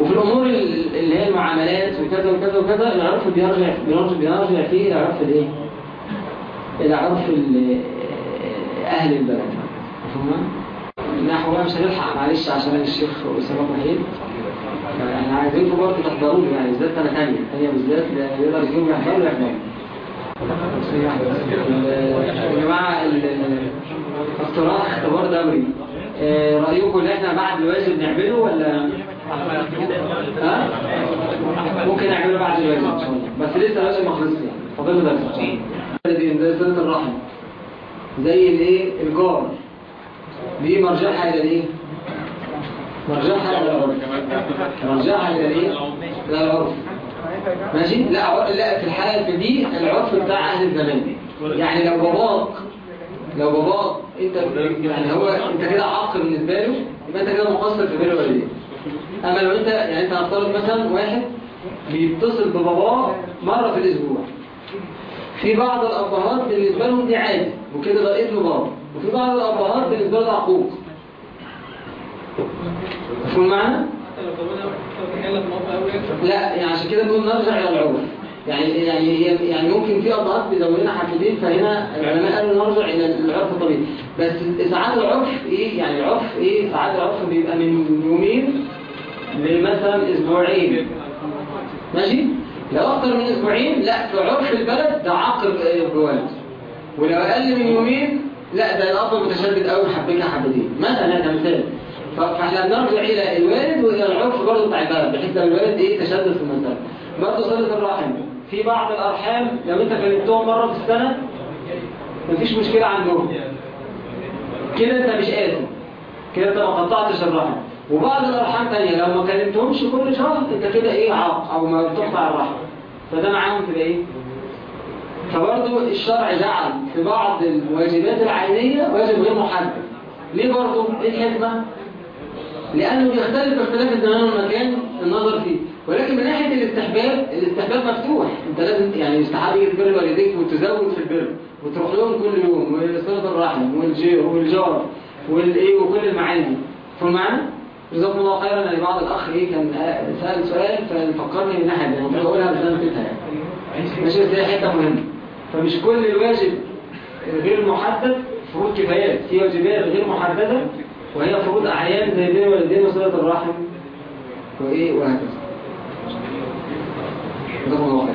وفي الأمور ال- اللي هي المعاملات وكذا وكذا وكذا العرف بيرجع بيرجع, بيرجع فيه إلى عرف الايه؟ إلى عرف أهل البلد مفهوم؟ نحو بقى مش هنلحق معلش عشان الشيخ اسامه وحيد. يعني عايزينكم برضه تحضروا لي يعني بالذات سنة ثانية ثانية بالذات يقدر يجيبوا يحضروا يحضروا يا جماعة ال- ال- اقتراح اختبار دوري. آه، رأيكم إن إحنا بعد الواجب نعمله ولا؟ ها؟ ممكن نعمله بعد الواجب إن شاء الله. بس لسه الواجب ما خلصش يعني. فاضل درس الذين زي صلة الرحم. زي الإيه؟ الجار. دي مرجعها إلى الايه مرجعها العرف. مرجعها إلى الايه إلى العرف. ماشي؟ لا لا في الحالة دي العرف بتاع أهل الزمان. يعني لو باباك لو باباك أنت يعني هو أنت كده عاق بالنسبة له يبقى أنت كده مقصر في بر الوالدين أما لو أنت يعني أنت هنفترض مثلا واحد بيتصل بباباه مرة في الأسبوع. في بعض الأبهات بالنسبة لهم دي عادي وكده ده ابن بابا. وفي بعض الابهات بالنسبة له ده عقوق معنا؟ لا يعني عشان كده بنقول نرجع إلى العرف. يعني يعني يعني ممكن في ابهات بيزودوا حاجتين فهنا العلماء قالوا نرجع إلى العرف الطبيعي. بس ساعات العرف إيه؟ يعني العرف إيه؟ ساعات العرف بيبقى من يومين لمثلا أسبوعين. ماشي؟ لو أكتر من أسبوعين لا في عرف البلد ده عقب بوالد ولو أقل من يومين لا ده الأب متشدد قوي حبكها حبتين مثلا ده مثال. فاحنا بنرجع إلى الوالد وإلى العرف برضه بتاع البلد بحيث لو الوالد إيه؟ تشدد في المسألة برضه صلة الرحم في بعض الأرحام لو أنت كلمتهم مرة في السنة مفيش مشكلة عندهم. كده أنت مش قاسم كده أنت ما قطعتش الرحم. وبعض الأرحام تانية لو ما كلمتهمش كل شهر أنت كده إيه عاق أو ما بتقطع الرحم. فده معاهم تبقى إيه فبرضه الشرع جعل في بعض الواجبات العينية واجب غير محدد. ليه برضه؟ إيه الحكمة؟ لأنه بيختلف باختلاف الزمان والمكان النظر فيه. ولكن من ناحية الاستحباب الاستحباب مفتوح. أنت لازم يعني يستحب لك تبر والديك وتزود في البر. وتروح لهم كل يوم وصلة الرحم والجار والإيه وكل المعاني. فهم معنا جزاكم الله خيرا. يعني بعض الأخ إيه كان سأل سؤال ففكرني من ناحية يعني المفروض اقولها بس أنا نسيتها يعني. ماشي بس هي حتة مهمة. فمش كل الواجب غير محدد فروض كفايات. في واجبات غير محددة وهي فروض أعيان زي بين الوالدين وصلة الرحم. وإيه وهكذا. جزاكم الله